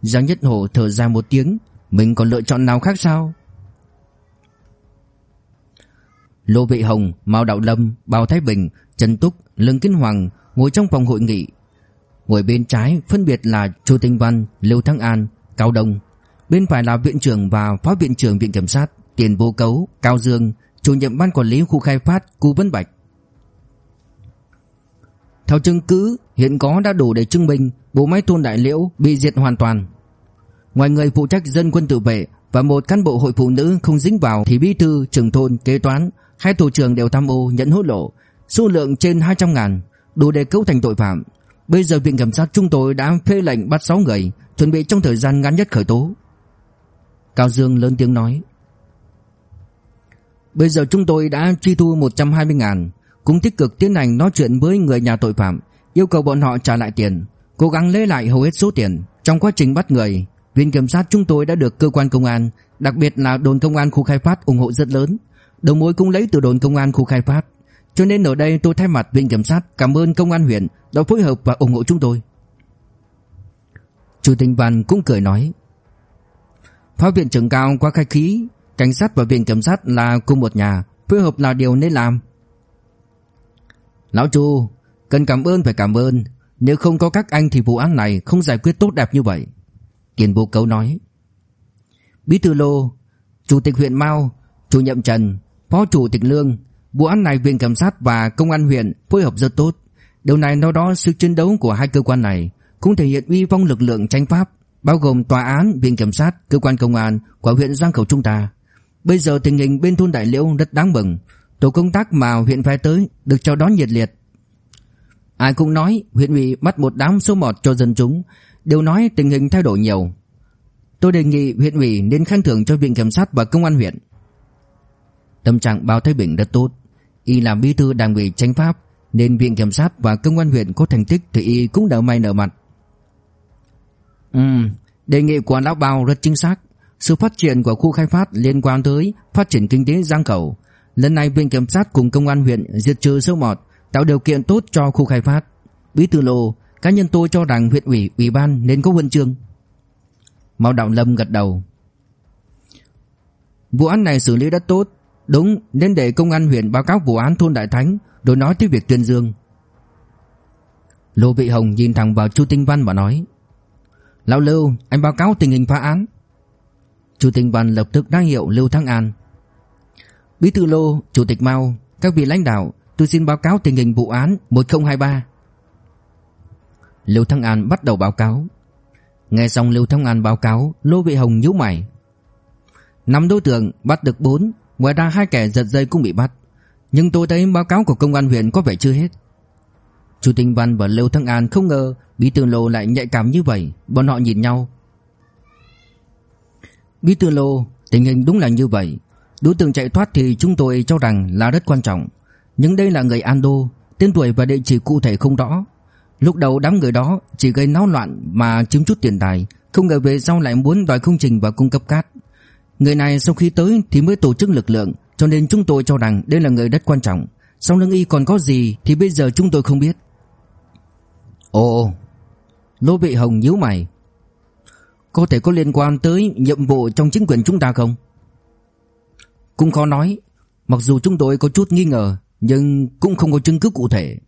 Giang Nhất Hổ thở ra một tiếng Mình còn lựa chọn nào khác sao Lô Vị Hồng, Mao Đạo Lâm, Bao Thái Bình, Trần Túc, Lương kinh Hoàng ngồi trong phòng hội nghị. Ngồi bên trái phân biệt là Chu Tinh Văn, Lưu Thắng An, Cao Đông. Bên phải là viện trưởng và phó viện trưởng viện kiểm sát, Tiền Vô Cấu, Cao Dương, chủ nhiệm ban quản lý khu khai phát Cú Vân Bạch. Theo chứng cứ hiện có đã đủ để chứng minh bộ máy thôn Đại Liễu bị diệt hoàn toàn. Ngoài người phụ trách dân quân tự vệ và một cán bộ hội phụ nữ không dính vào thì bí thư, trưởng thôn, kế toán, hai thủ trưởng đều tham ô nhận hối lộ, số lượng trên 200 ngàn, đủ để cấu thành tội phạm. Bây giờ viện kiểm sát chúng tôi đã phê lệnh bắt 6 người, chuẩn bị trong thời gian ngắn nhất khởi tố. Cao Dương lớn tiếng nói. Bây giờ chúng tôi đã truy thu 120 ngàn cũng tích cực tiến hành nói chuyện với người nhà tội phạm, Yêu cầu bọn họ trả lại tiền, Cố gắng lấy lại hầu hết số tiền. Trong quá trình bắt người, Viện kiểm sát chúng tôi đã được cơ quan công an, Đặc biệt là đồn công an khu khai phát ủng hộ rất lớn. Đầu mối cũng lấy từ đồn công an khu khai phát. Cho nên ở đây tôi thay mặt viện kiểm sát Cảm ơn công an huyện đã phối hợp và ủng hộ chúng tôi. Chủ tịch Văn cũng cười nói, Phó viện trưởng cao quá khai khí, Cảnh sát và viện kiểm sát là cùng một nhà, Phối hợp là điều nên làm. Lão Chu Cần cảm ơn phải cảm ơn. Nếu không có các anh thì vụ án này Không giải quyết tốt đẹp như vậy. Tiền vô cấu nói. Bí thư Lô Chủ tịch huyện Mao Chủ nhiệm Trần Phó chủ tịch Lương Vụ án này viện kiểm sát và công an huyện phối hợp rất tốt. Điều này nói đó sự chiến đấu của hai cơ quan này Cũng thể hiện uy vong lực lượng tranh pháp Bao gồm tòa án, viện kiểm sát, cơ quan công an của huyện Giang Khẩu chúng ta Bây giờ tình hình bên thôn Đại Liễu rất đáng mừng. Tổ công tác mà huyện phái tới Được chào đón nhiệt liệt. Ai cũng nói huyện ủy bắt một đám số một cho dân chúng, Đều nói tình hình thay đổi nhiều. Tôi đề nghị huyện ủy nên khen thưởng cho viện kiểm sát và công an huyện. Tâm trạng Bao Thái Bình rất tốt. Y làm bí thư đảng ủy tranh pháp, Nên viện kiểm sát và công an huyện có thành tích Thì Y cũng đỡ may nở mặt. Ừ Đề nghị của lão Bao rất chính xác. Sự phát triển của khu khai phát liên quan tới phát triển kinh tế Giang Cầu. Lần này viện kiểm sát cùng công an huyện diệt trừ sâu mọt, tạo điều kiện tốt cho khu khai phát. Bí thư Lô, cá nhân tôi cho rằng huyện ủy, ủy ban nên có huân chương. Mao Đạo Lâm gật đầu. Vụ án này xử lý rất tốt, đúng nên để công an huyện báo cáo vụ án thôn Đại Thánh rồi nói tới việc tuyên dương. Lô Vị Hồng nhìn thẳng vào Chu Tinh Văn mà nói: "Lão Lưu, anh báo cáo tình hình phá án." chu tinh Văn lập tức ra hiệu Lưu Thăng An. Bí thư Lô, Chủ tịch Mao, các vị lãnh đạo, tôi xin báo cáo tình hình vụ án 1023. Lưu Thăng An bắt đầu báo cáo. Nghe xong Lưu Thăng An báo cáo, Lô Vị Hồng nhíu mày. Năm đối tượng bắt được 4, ngoài ra hai kẻ giật dây cũng bị bắt. Nhưng tôi thấy báo cáo của công an huyện có vẻ chưa hết. Chủ tịch Văn và Lưu Thăng An không ngờ Bí thư Lô lại nhạy cảm như vậy Bọn họ nhìn nhau Bí thư Lô Tình hình đúng là như vậy Đối tượng chạy thoát thì chúng tôi cho rằng là rất quan trọng. Nhưng đây là người Ando, Tên tuổi và địa chỉ cụ thể không rõ. Lúc đầu đám người đó chỉ gây náo loạn Mà chiếm chút tiền tài, Không ngờ về sau lại muốn đòi công trình và cung cấp cát. Người này sau khi tới thì mới tổ chức lực lượng, Cho nên chúng tôi cho rằng đây là người rất quan trọng. Sau lưng y còn có gì Thì bây giờ chúng tôi không biết. Ồ, Lô Vị Hồng nhíu mày. Có thể có liên quan tới nhiệm vụ trong chính quyền chúng ta không? Cũng khó nói. Mặc dù chúng tôi có chút nghi ngờ, Nhưng cũng không có chứng cứ cụ thể.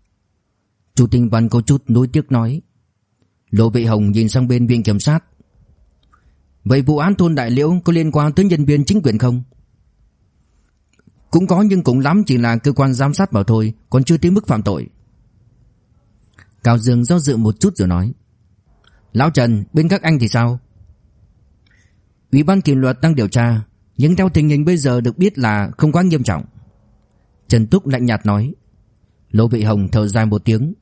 Chủ tình văn có chút nối tiếc nói. Lô Vị Hồng nhìn sang bên viên kiểm sát. Vậy vụ án thôn Đại Liễu có liên quan tới nhân viên chính quyền không? Cũng có, nhưng cũng lắm chỉ là cơ quan giám sát bảo thôi, Còn chưa tới mức phạm tội. Cao Dương do dự một chút rồi nói. Lão Trần, bên các anh thì sao? Ủy ban kỷ luật đang điều tra. Nhưng theo tình hình bây giờ được biết là không quá nghiêm trọng. Trần Túc lạnh nhạt nói. Lô Vị Hồng thở dài một tiếng.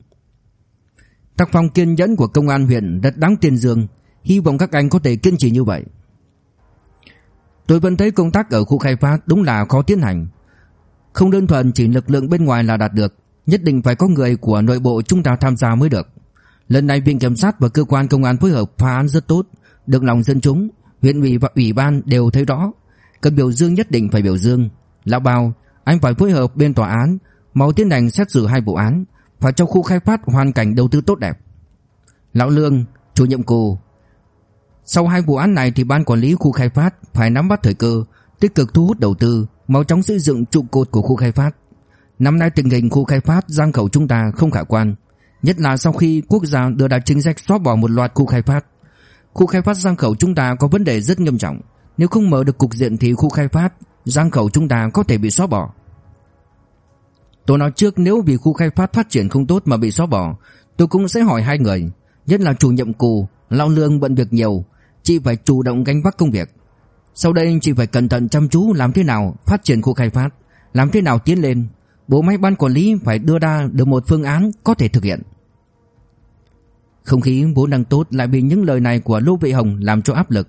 Tác phong kiên nhẫn của công an huyện rất đáng tiền dương. Hy vọng các anh có thể kiên trì như vậy. Tôi vẫn thấy công tác ở khu khai phát đúng là khó tiến hành. Không đơn thuần chỉ lực lượng bên ngoài là đạt được, Nhất định phải có người của nội bộ chúng ta tham gia mới được. Lần này Viện Kiểm sát và cơ quan công an phối hợp phá án rất tốt, Được lòng dân chúng, Huyện ủy và ủy ban đều thấy rõ. Cần biểu dương nhất định phải biểu dương. Lão Bao, Anh phải phối hợp bên tòa án. Mau tiến hành xét xử hai vụ án Phải cho khu khai phát hoàn cảnh đầu tư tốt đẹp. Lão Lương, Chủ nhiệm cụ Sau hai vụ án này thì ban quản lý khu khai phát Phải nắm bắt thời cơ, Tích cực thu hút đầu tư, Mau chóng xây dựng trụ cột của khu khai phát. Năm nay tình hình khu khai phát Giang Khẩu chúng ta không khả quan, Nhất là sau khi quốc gia đưa ra chính sách xóa bỏ một loạt khu khai phát. Khu khai phát Giang Khẩu chúng ta có vấn đề rất nghiêm trọng. Nếu không mở được cục diện thì khu khai phát, Giang Khẩu chúng ta có thể bị xóa bỏ. Tôi nói trước, nếu vì khu khai phát phát triển không tốt mà bị xóa bỏ, Tôi cũng sẽ hỏi hai người. Nhất là chủ nhiệm cù, lao Lương bận việc nhiều. Chị phải chủ động gánh vác công việc. Sau đây, chị phải cẩn thận chăm chú làm thế nào phát triển khu khai phát, Làm thế nào tiến lên. Bộ máy ban quản lý phải đưa ra được một phương án có thể thực hiện. Không khí vốn đang tốt lại bị những lời này của Lô Vị Hồng làm cho áp lực.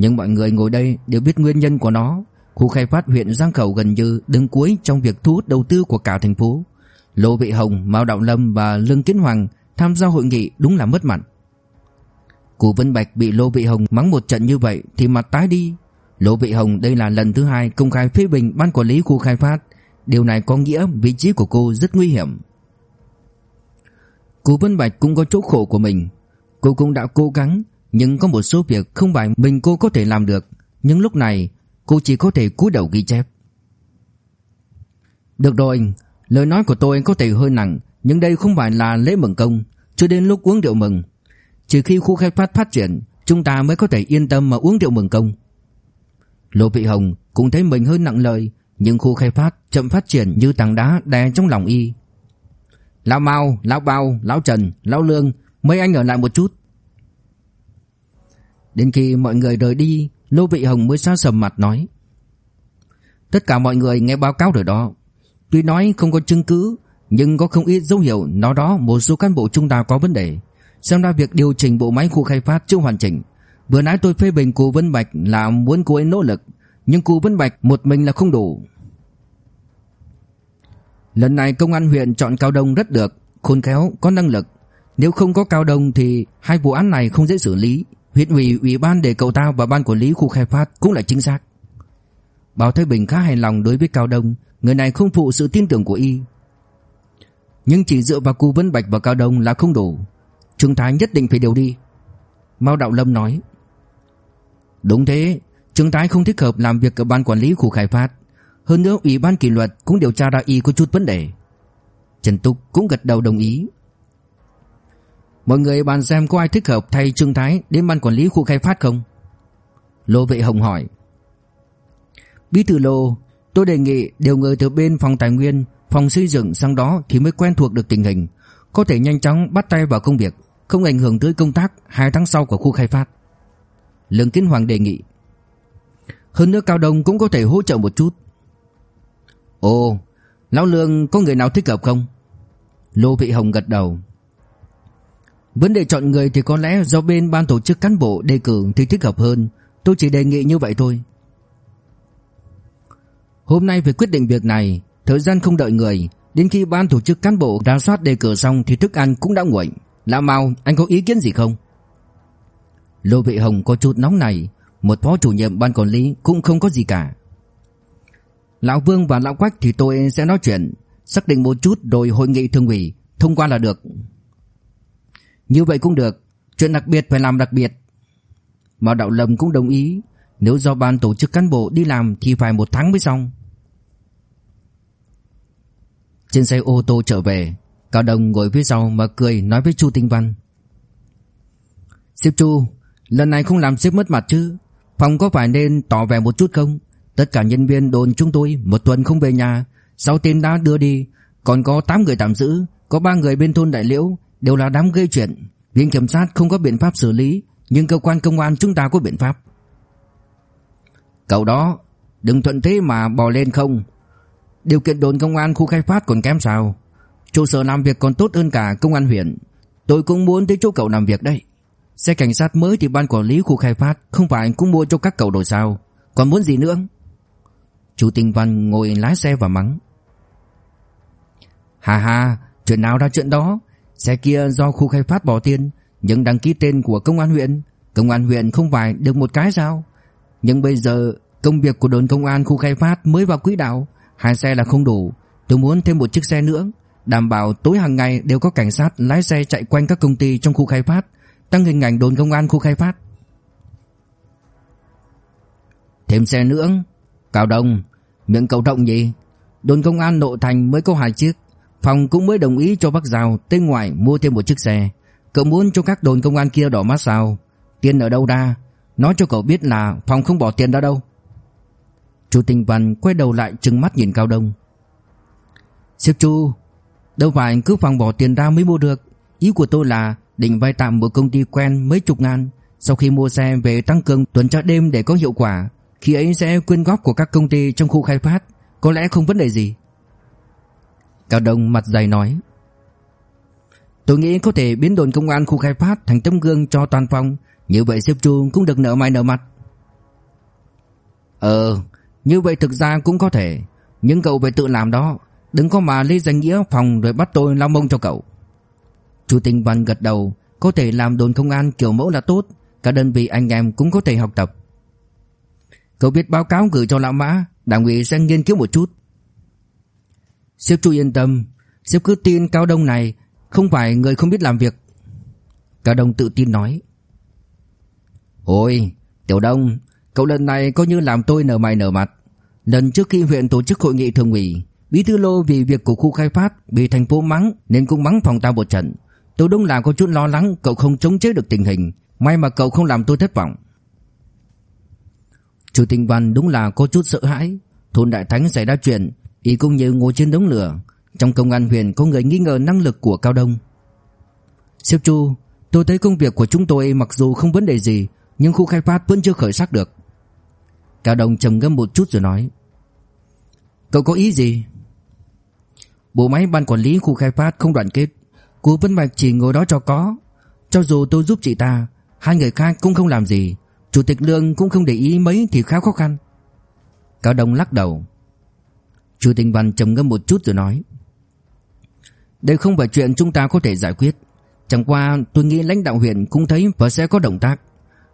Nhưng mọi người ngồi đây đều biết nguyên nhân của nó. Khu khai phát huyện Giang Khẩu gần như đứng cuối trong việc thu hút đầu tư của cả thành phố. Lô Vị Hồng, Mao Đạo Lâm và Lương Kiến Hoàng tham gia hội nghị đúng là mất mặt. Cụ Vân Bạch bị Lô Vị Hồng mắng một trận như vậy thì mặt tái đi. Lô Vị Hồng đây là lần thứ hai công khai phê bình ban quản lý khu khai phát. Điều này có nghĩa vị trí của cô rất nguy hiểm. Cô Vân Bạch cũng có chỗ khổ của mình. Cô cũng đã cố gắng nhưng có một số việc không phải mình cô có thể làm được Nhưng lúc này cô chỉ có thể cúi đầu ghi chép Được rồi Lời nói của tôi có thể hơi nặng Nhưng đây không phải là lễ mừng công Chưa đến lúc uống rượu mừng Chỉ khi khu khai phát phát triển Chúng ta mới có thể yên tâm mà uống rượu mừng công Lô Vị Hồng cũng thấy mình hơi nặng lời nhưng khu khai phát chậm phát triển như tảng đá đè trong lòng y. Lão Mao, Lão Bao, Lão Trần, Lão Lương, mấy anh ở lại một chút. Đến khi mọi người rời đi, Lô Vị Hồng mới xa sầm mặt nói. Tất cả mọi người nghe báo cáo rồi đó. Tuy nói không có chứng cứ, nhưng có không ít dấu hiệu nó đó một số cán bộ chúng ta có vấn đề. Xem ra việc điều chỉnh bộ máy khu khai phát chưa hoàn chỉnh. Vừa nãy tôi phê bình cô Vân Bạch là muốn cô ấy nỗ lực, nhưng cô Vân Bạch một mình là không đủ. Lần này công an huyện chọn Cao Đông rất được, khôn khéo, có năng lực. Nếu không có Cao Đông thì hai vụ án này không dễ xử lý. Huyện ủy, ủy ban để cậu ta và ban quản lý khu khai phát cũng là chính xác. Bảo Thái Bình khá hài lòng đối với Cao Đông, người này không phụ sự tin tưởng của y. Nhưng chỉ dựa vào Cù Vân Bạch và Cao Đông là không đủ. Trương Thái nhất định phải điều đi. Mao Đạo Lâm nói. Đúng thế, Trương Thái không thích hợp làm việc ở ban quản lý khu khai phát. Hơn nữa ủy ban kỷ luật cũng điều tra ra y có chút vấn đề Trần Túc cũng gật đầu đồng ý Mọi người bàn xem có ai thích hợp thay Trương Thái đến ban quản lý khu khai phát không? Lô Vệ Hồng hỏi. Bí thư Lô, Tôi đề nghị điều người từ bên phòng tài nguyên, Phòng xây dựng sang đó thì mới quen thuộc được tình hình. Có thể nhanh chóng bắt tay vào công việc, Không ảnh hưởng tới công tác hai tháng sau của khu khai phát. Lương Kiến Hoàng đề nghị. Hơn nữa Cao Đông cũng có thể hỗ trợ một chút. Ồ, Lão Lương có người nào thích hợp không? Lô Vị Hồng gật đầu. Vấn đề chọn người thì có lẽ do bên ban tổ chức cán bộ đề cử thì thích hợp hơn. Tôi chỉ đề nghị như vậy thôi. Hôm nay phải quyết định việc này, Thời gian không đợi người. Đến khi ban tổ chức cán bộ ra soát đề cử xong Thì thức ăn cũng đã nguội. Lạ Mao, anh có ý kiến gì không? Lô Vị Hồng có chút nóng này Một phó chủ nhiệm ban quản lý cũng không có gì cả. Lão Vương và Lão Quách thì tôi sẽ nói chuyện, Xác định một chút rồi hội nghị thường ủy Thông qua là được. Như vậy cũng được. Chuyện đặc biệt phải làm đặc biệt. Mao Đạo Lâm cũng đồng ý. Nếu do ban tổ chức cán bộ đi làm Thì phải một tháng mới xong. Trên xe ô tô trở về, Cao Đông ngồi phía sau mà cười nói với Chu Tinh Văn. Sếp Chu, Lần này không làm sếp mất mặt chứ? Phòng có phải nên tỏ vẻ một chút không? Tất cả nhân viên đồn chúng tôi Một tuần không về nhà. Sáu tên đã đưa đi, Còn có 8 người tạm giữ, Có 3 người bên thôn Đại Liễu Đều là đám gây chuyện. Viện kiểm sát không có biện pháp xử lý, Nhưng cơ quan công an chúng ta có biện pháp. Cậu đó, Đừng thuận thế mà bò lên không. Điều kiện đồn công an khu khai phát còn kém sao. Trụ sở làm việc còn tốt hơn cả công an huyện. Tôi cũng muốn tới chỗ cậu làm việc đây Xe cảnh sát mới thì ban quản lý khu khai phát Không phải cũng mua cho các cậu rồi sao? Còn muốn gì nữa? Chủ tình văn ngồi lái xe và mắng. Hà hà Chuyện nào ra chuyện đó? Xe kia do khu khai phát bỏ tiền, Nhưng đăng ký tên của công an huyện. Công an huyện không phải được một cái sao? Nhưng bây giờ, Công việc của đồn công an khu khai phát mới vào quỹ đạo, Hai xe là không đủ. Tôi muốn thêm một chiếc xe nữa, Đảm bảo tối hàng ngày đều có cảnh sát lái xe chạy quanh các công ty trong khu khai phát, Tăng hình ảnh đồn công an khu khai phát. Thêm xe nữa, Cao Đông, Miệng cậu rộng gì Đồn công an nội thành mới có hai chiếc. Phòng cũng mới đồng ý cho bác Giao Tên ngoài mua thêm một chiếc xe. Cậu muốn cho các đồn công an kia đỏ mắt sao? Tiền ở đâu ra Nói cho cậu biết là phòng không bỏ tiền ra đâu. Chu Tinh Văn quay đầu lại trừng mắt nhìn Cao Đông. Sếp Chu, Đâu phải cứ phòng bỏ tiền ra mới mua được. Ý của tôi là định vay tạm một công ty quen mấy chục ngàn. Sau khi mua xe về tăng cường tuần tra đêm để có hiệu quả, Khi ấy sẽ quyên góp của các công ty trong khu khai phát. Có lẽ không vấn đề gì. Cao Đông mặt dày nói, Tôi nghĩ có thể biến đồn công an khu khai phát thành tấm gương cho toàn phòng Như vậy xếp Chu cũng được nợ mai nợ mặt. Ờ Như vậy thực ra cũng có thể. Nhưng cậu phải tự làm đó. Đừng có mà lấy danh nghĩa phòng rồi bắt tôi lao mông cho cậu. Chủ tình Văn gật đầu, Có thể làm đồn công an kiểu mẫu là tốt. Cả đơn vị anh em cũng có thể học tập. Cậu biết báo cáo gửi cho lão mã, Đảng ủy sẽ nghiên cứu một chút. Sếp chú yên tâm. Sếp cứ tin Cao Đông này, Không phải người không biết làm việc. Cao Đông tự tin nói. Ôi, Tiểu Đông, Cậu lần này coi như làm tôi nở mày nở mặt. Lần trước khi huyện tổ chức hội nghị thường ủy, Bí thư lô vì việc của khu khai phát Bị thành phố mắng nên cũng mắng phòng ta một trận. Tôi đúng là có chút lo lắng, Cậu không chống chế được tình hình. May mà cậu không làm tôi thất vọng. Chủ tịch Văn đúng là có chút sợ hãi. Thôn Đại Thánh xảy ra chuyện Y cũng như ngồi trên đống lửa, Trong công an huyện có người nghi ngờ năng lực của Cao Đông. Siêu Chu, Tôi thấy công việc của chúng tôi mặc dù không vấn đề gì, Nhưng khu khai phát vẫn chưa khởi sắc được. Cao Đông trầm ngâm một chút rồi nói, Cậu có ý gì? Bộ máy ban quản lý khu khai phát không đoàn kết. Cô Vân Mạch chỉ ngồi đó cho có. Cho dù tôi giúp chị ta, Hai người khác cũng không làm gì. Chủ tịch Lương cũng không để ý mấy thì khá khó khăn. Cao Đông lắc đầu. Chu Tinh Văn trầm ngâm một chút rồi nói. Đây không phải chuyện chúng ta có thể giải quyết. Chẳng qua tôi nghĩ lãnh đạo huyện cũng thấy và sẽ có động tác.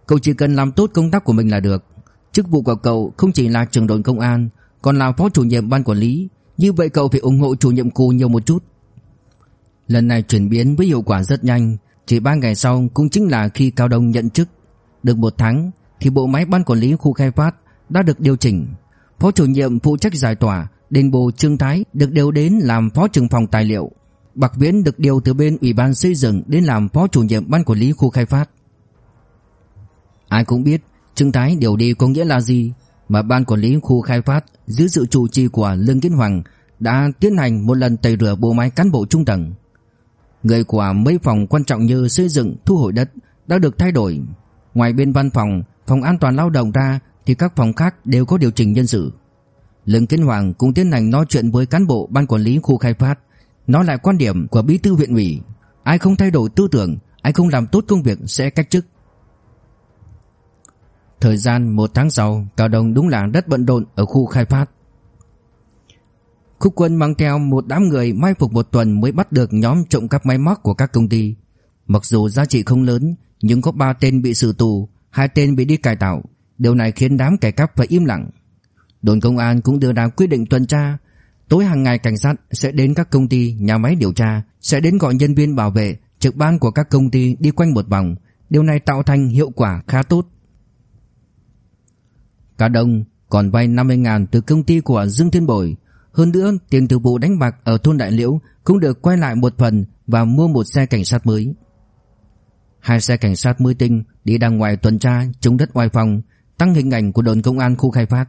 Cậu chỉ cần làm tốt công tác của mình là được. Chức vụ của cậu không chỉ là trưởng đồn công an, Còn là phó chủ nhiệm ban quản lý. Như vậy cậu phải ủng hộ chủ nhiệm cù nhiều một chút. Lần này chuyển biến với hiệu quả rất nhanh. Chỉ 3 ngày sau cũng chính là khi Cao Đông nhận chức. Được một tháng thì bộ máy ban quản lý khu khai phát đã được điều chỉnh. Phó chủ nhiệm phụ trách giải tỏa Đền bù Trương Thái được điều đến làm phó trưởng phòng tài liệu Bạc Viễn được điều từ bên Ủy ban xây dựng đến làm phó chủ nhiệm ban quản lý khu khai phát Ai cũng biết Trương Thái điều đi có nghĩa là gì Mà ban quản lý khu khai phát dưới sự chủ trì của Lương Kiến Hoàng đã tiến hành một lần tẩy rửa bộ máy cán bộ trung tầng Người của mấy phòng quan trọng như xây dựng, thu hồi đất đã được thay đổi. Ngoài bên văn phòng, phòng an toàn lao động ra thì các phòng khác đều có điều chỉnh nhân sự. Lương Kiến Hoàng cũng tiến hành nói chuyện với cán bộ ban quản lý khu khai phát, nói lại quan điểm của bí thư huyện ủy Ai không thay đổi tư tưởng Ai không làm tốt công việc sẽ cách chức Thời gian một tháng sau Cao Đông đúng là rất bận rộn ở khu khai phát Khúc quân mang theo một đám người mai phục một tuần mới bắt được nhóm trộm cắp máy móc của các công ty. Mặc dù giá trị không lớn, nhưng có 3 tên bị xử tù, hai tên bị đi cải tạo. Điều này khiến đám cải cắp phải im lặng. Đồn công an cũng đưa ra quyết định tuần tra. Tối hàng ngày cảnh sát sẽ đến các công ty, nhà máy điều tra, sẽ đến gọi nhân viên bảo vệ, trực ban của các công ty đi quanh một vòng. Điều này tạo thành hiệu quả khá tốt. Cả đông còn vay 50 ngàn từ công ty của Dương Thiên Bồi hơn nữa tiền từ vụ đánh bạc ở thôn Đại Liễu Cũng được quay lại một phần Và mua một xe cảnh sát mới Hai xe cảnh sát mới tinh Đi ra ngoài tuần tra chống đất ngoài phòng Tăng hình ảnh của đồn công an khu khai phát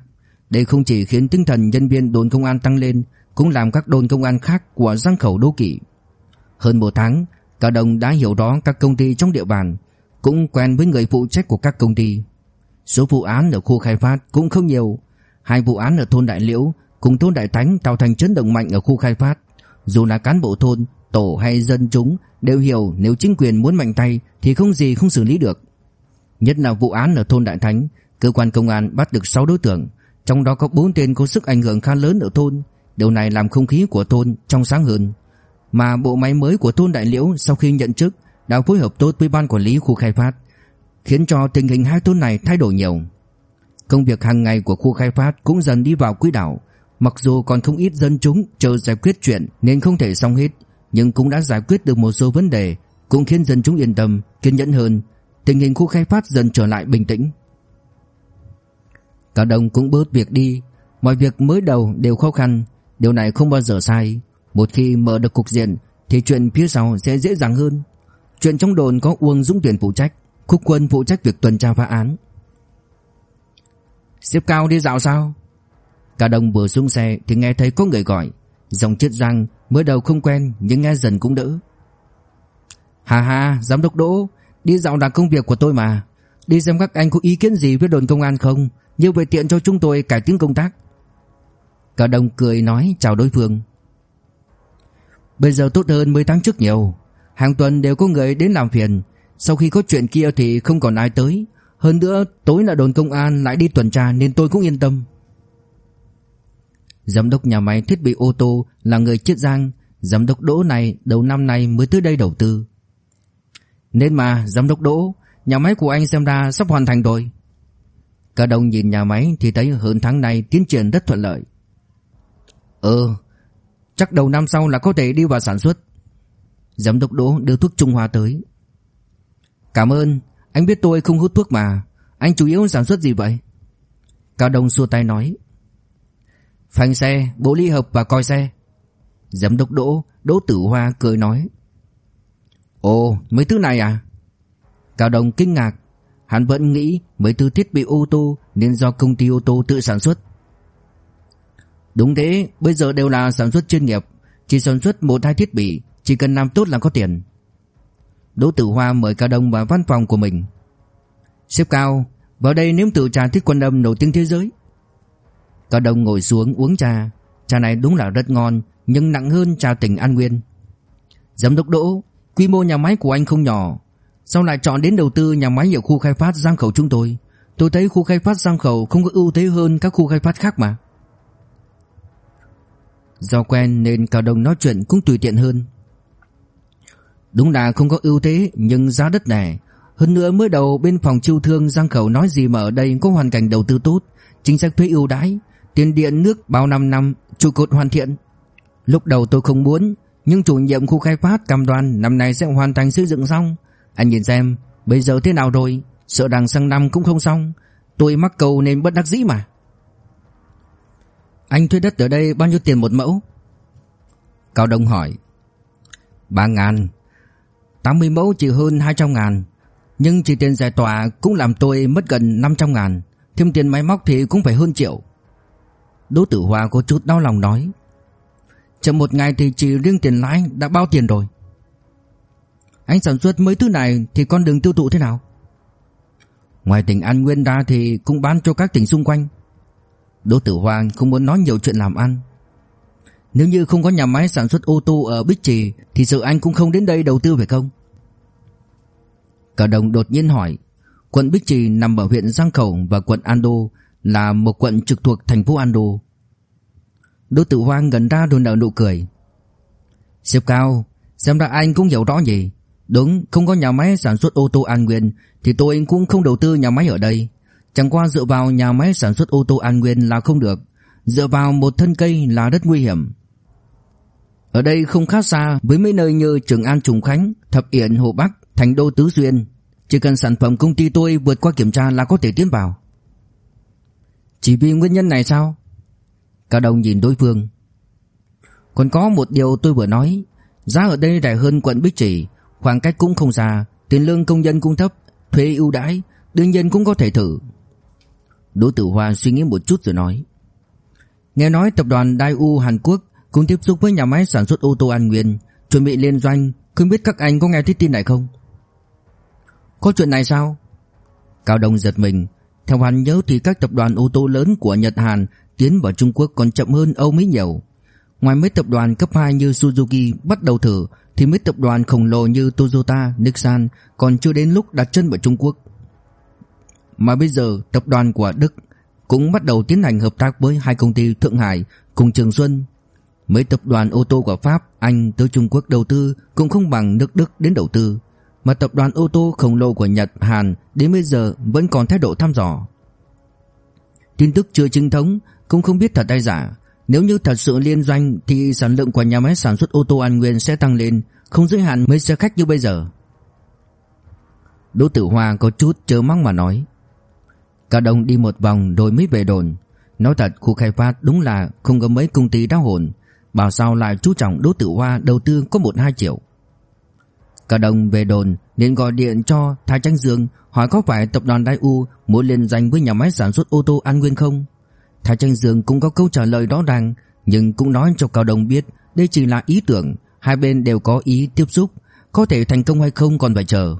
đây không chỉ khiến tinh thần nhân viên đồn công an tăng lên Cũng làm các đồn công an khác Của Giang Khẩu đô kỵ Hơn một tháng Cả đồng đã hiểu rõ các công ty trong địa bàn Cũng quen với người phụ trách của các công ty Số vụ án ở khu khai phát cũng không nhiều Hai vụ án ở thôn Đại Liễu cùng thôn Đại Thánh tạo thành chấn động mạnh ở khu khai phát. Dù là cán bộ thôn, tổ hay dân chúng đều hiểu nếu chính quyền muốn mạnh tay thì không gì không xử lý được. Nhất là vụ án ở thôn Đại Thánh, cơ quan công an bắt được 6 đối tượng, trong đó có bốn tên có sức ảnh hưởng khá lớn ở thôn. Điều này làm không khí của thôn trong sáng hơn. Mà bộ máy mới của thôn Đại Liễu sau khi nhận chức đã phối hợp tốt với ban quản lý khu khai phát, khiến cho tình hình hai thôn này thay đổi nhiều. Công việc hàng ngày của khu khai phát cũng dần đi vào quỹ đạo, Mặc dù còn không ít dân chúng chờ giải quyết chuyện nên không thể xong hết, nhưng cũng đã giải quyết được một số vấn đề, cũng khiến dân chúng yên tâm, kiên nhẫn hơn, tình hình khu khai phát dần trở lại bình tĩnh. Cả đồng cũng bớt việc đi, mọi việc mới đầu đều khó khăn, điều này không bao giờ sai. Một khi mở được cục diện thì chuyện phía sau sẽ dễ dàng hơn. Chuyện trong đồn có Uông Dũng Tuyển phụ trách, Khúc Quân phụ trách việc tuần tra phá án. Xếp cao đi dạo sao? Cả đồng vừa xuống xe thì nghe thấy có người gọi Dòng chiết răng mới đầu không quen nhưng nghe dần cũng đỡ Hà hà giám đốc Đỗ Đi dạo là công việc của tôi mà Đi xem các anh có ý kiến gì với đồn công an không? Như vậy tiện cho chúng tôi cải tiến công tác. Cả đồng cười nói chào đối phương. Bây giờ tốt hơn mấy tháng trước nhiều. Hàng tuần đều có người đến làm phiền. Sau khi có chuyện kia thì không còn ai tới. Hơn nữa tối là đồn công an lại đi tuần tra nên tôi cũng yên tâm. Giám đốc nhà máy thiết bị ô tô là người Chiết Giang, giám đốc Đỗ này đầu năm nay mới tới đây đầu tư. Nên mà, giám đốc Đỗ, nhà máy của anh xem ra sắp hoàn thành rồi. Cả đồng nhìn nhà máy thì thấy hơn tháng này tiến triển rất thuận lợi. Ừ, chắc đầu năm sau là có thể đi vào sản xuất. Giám đốc Đỗ đưa thuốc Trung Hoa tới. Cảm ơn, anh biết tôi không hút thuốc mà. Anh chủ yếu sản xuất gì vậy? Cao Đông xua tay nói. Phanh xe, bộ ly hợp và coi xe Giám đốc Đỗ Đỗ Tử Hoa cười nói Ồ mấy thứ này à Cao Đồng kinh ngạc. Hắn vẫn nghĩ mấy thứ thiết bị ô tô Nên do công ty ô tô tự sản xuất. Đúng thế, Bây giờ đều là sản xuất chuyên nghiệp. Chỉ sản xuất một hai thiết bị, Chỉ cần làm tốt là có tiền. Đỗ Tử Hoa mời Cao Đông vào văn phòng của mình. Sếp Cao, Vào đây nếm thử trà thiết quân âm nổi tiếng thế giới. Cao Đông ngồi xuống uống trà. Trà này đúng là rất ngon, Nhưng nặng hơn trà tỉnh An Nguyên. Giám đốc Đỗ, Quy mô nhà máy của anh không nhỏ. Sao lại chọn đến đầu tư nhà máy ở khu khai phát Giang Khẩu chúng tôi. Tôi thấy khu khai phát Giang Khẩu không có ưu thế hơn các khu khai phát khác mà. Do quen nên Cao Đông nói chuyện cũng tùy tiện hơn. Đúng là không có ưu thế, nhưng giá đất này Hơn nữa mới đầu bên phòng chiêu thương Giang Khẩu nói gì mà ở đây có hoàn cảnh đầu tư tốt, Chính sách thuế ưu đãi, Tiền điện, nước bao năm năm, trụ cột hoàn thiện. Lúc đầu tôi không muốn, Nhưng chủ nhiệm khu khai phát cam đoan Năm nay sẽ hoàn thành xây dựng xong. Anh nhìn xem, bây giờ thế nào rồi? Sợ rằng sang năm cũng không xong. Tôi mắc cầu nên bất đắc dĩ mà. Anh thuê đất ở đây bao nhiêu tiền một mẫu? Cao Đông hỏi. 3 ngàn. 80 mẫu chỉ hơn 200 ngàn. Nhưng chỉ tiền giải tỏa cũng làm tôi mất gần 500 ngàn. Thêm tiền máy móc thì cũng phải hơn triệu. Đỗ Tử Hoa có chút đau lòng nói. Chậm một ngày thì chỉ riêng tiền lãi đã bao tiền rồi. Anh sản xuất mấy thứ này thì con đường tiêu thụ thế nào? Ngoài tỉnh An Nguyên ra thì cũng bán cho các tỉnh xung quanh. Đỗ Tử Hoàng không muốn nói nhiều chuyện làm ăn. Nếu như không có nhà máy sản xuất ô tô ở Bích Trì Thì sự anh cũng không đến đây đầu tư phải không? Cả đồng đột nhiên hỏi, Quận Bích Trì nằm ở huyện Giang Khẩu Và quận Ando là một quận trực thuộc thành phố Ando Đỗ Tử Hoàng gần ra đồn nở nụ cười. Xếp cao, Xem ra anh cũng hiểu rõ gì Đúng, không có nhà máy sản xuất ô tô An Nguyên, Thì tôi cũng không đầu tư nhà máy ở đây. Chẳng qua dựa vào nhà máy sản xuất ô tô An Nguyên là không được, Dựa vào một thân cây là rất nguy hiểm. Ở đây không khác xa với mấy nơi như Trường An, Trùng Khánh, Thập Yển, Hồ Bắc, Thành Đô, Tứ Xuyên. Chỉ cần sản phẩm công ty tôi vượt qua kiểm tra là có thể tiến vào. Chỉ vì nguyên nhân này sao? Cao Đông nhìn đối phương. Còn có một điều tôi vừa nói, Giá ở đây rẻ hơn quận Bích Trì Khoảng cách cũng không xa Tiền lương công nhân cũng thấp Thuế ưu đãi Đương nhiên cũng có thể thử Đỗ Tử Hoa suy nghĩ một chút rồi nói Nghe nói tập đoàn Daewoo Hàn Quốc cũng tiếp xúc với nhà máy sản xuất ô tô An Nguyên, chuẩn bị liên doanh, không biết các anh có nghe thấy tin này không? Có chuyện này sao? Cao Đông giật mình, theo hắn nhớ thì các tập đoàn ô tô lớn của Nhật Hàn tiến vào Trung Quốc còn chậm hơn Âu Mỹ nhiều. Ngoài mấy tập đoàn cấp 2 như Suzuki bắt đầu thử thì mấy tập đoàn khổng lồ như Toyota, Nissan còn chưa đến lúc đặt chân vào Trung Quốc. Mà bây giờ tập đoàn của Đức cũng bắt đầu tiến hành hợp tác với hai công ty Thượng Hải cùng Trường Xuân. Mấy tập đoàn ô tô của Pháp, Anh tới Trung Quốc đầu tư cũng không bằng nước Đức đến đầu tư, mà tập đoàn ô tô khổng lồ của Nhật, Hàn đến bây giờ vẫn còn thái độ thăm dò. Tin tức chưa chính thống, cũng không biết thật hay giả. Nếu như thật sự liên doanh thì sản lượng của nhà máy sản xuất ô tô An Nguyên sẽ tăng lên, không giới hạn mấy xe khách như bây giờ. Đỗ Tử Hoa có chút chớ mắng mà nói. Cả đồng đi một vòng rồi mới về đồn Nói thật khu khai phát đúng là không có mấy công ty đau hồn Bảo sao lại chú trọng đỗ tử hoa đầu tư có 1-2 triệu Cả đồng về đồn nên gọi điện cho Thái Tranh Dương hỏi có phải tập đoàn Đai U muốn liên danh với nhà máy sản xuất ô tô An Nguyên không. Thái Tranh Dương cũng có câu trả lời rõ ràng nhưng cũng nói cho Cao Đồng biết đây chỉ là ý tưởng, hai bên đều có ý tiếp xúc, có thể thành công hay không còn phải chờ.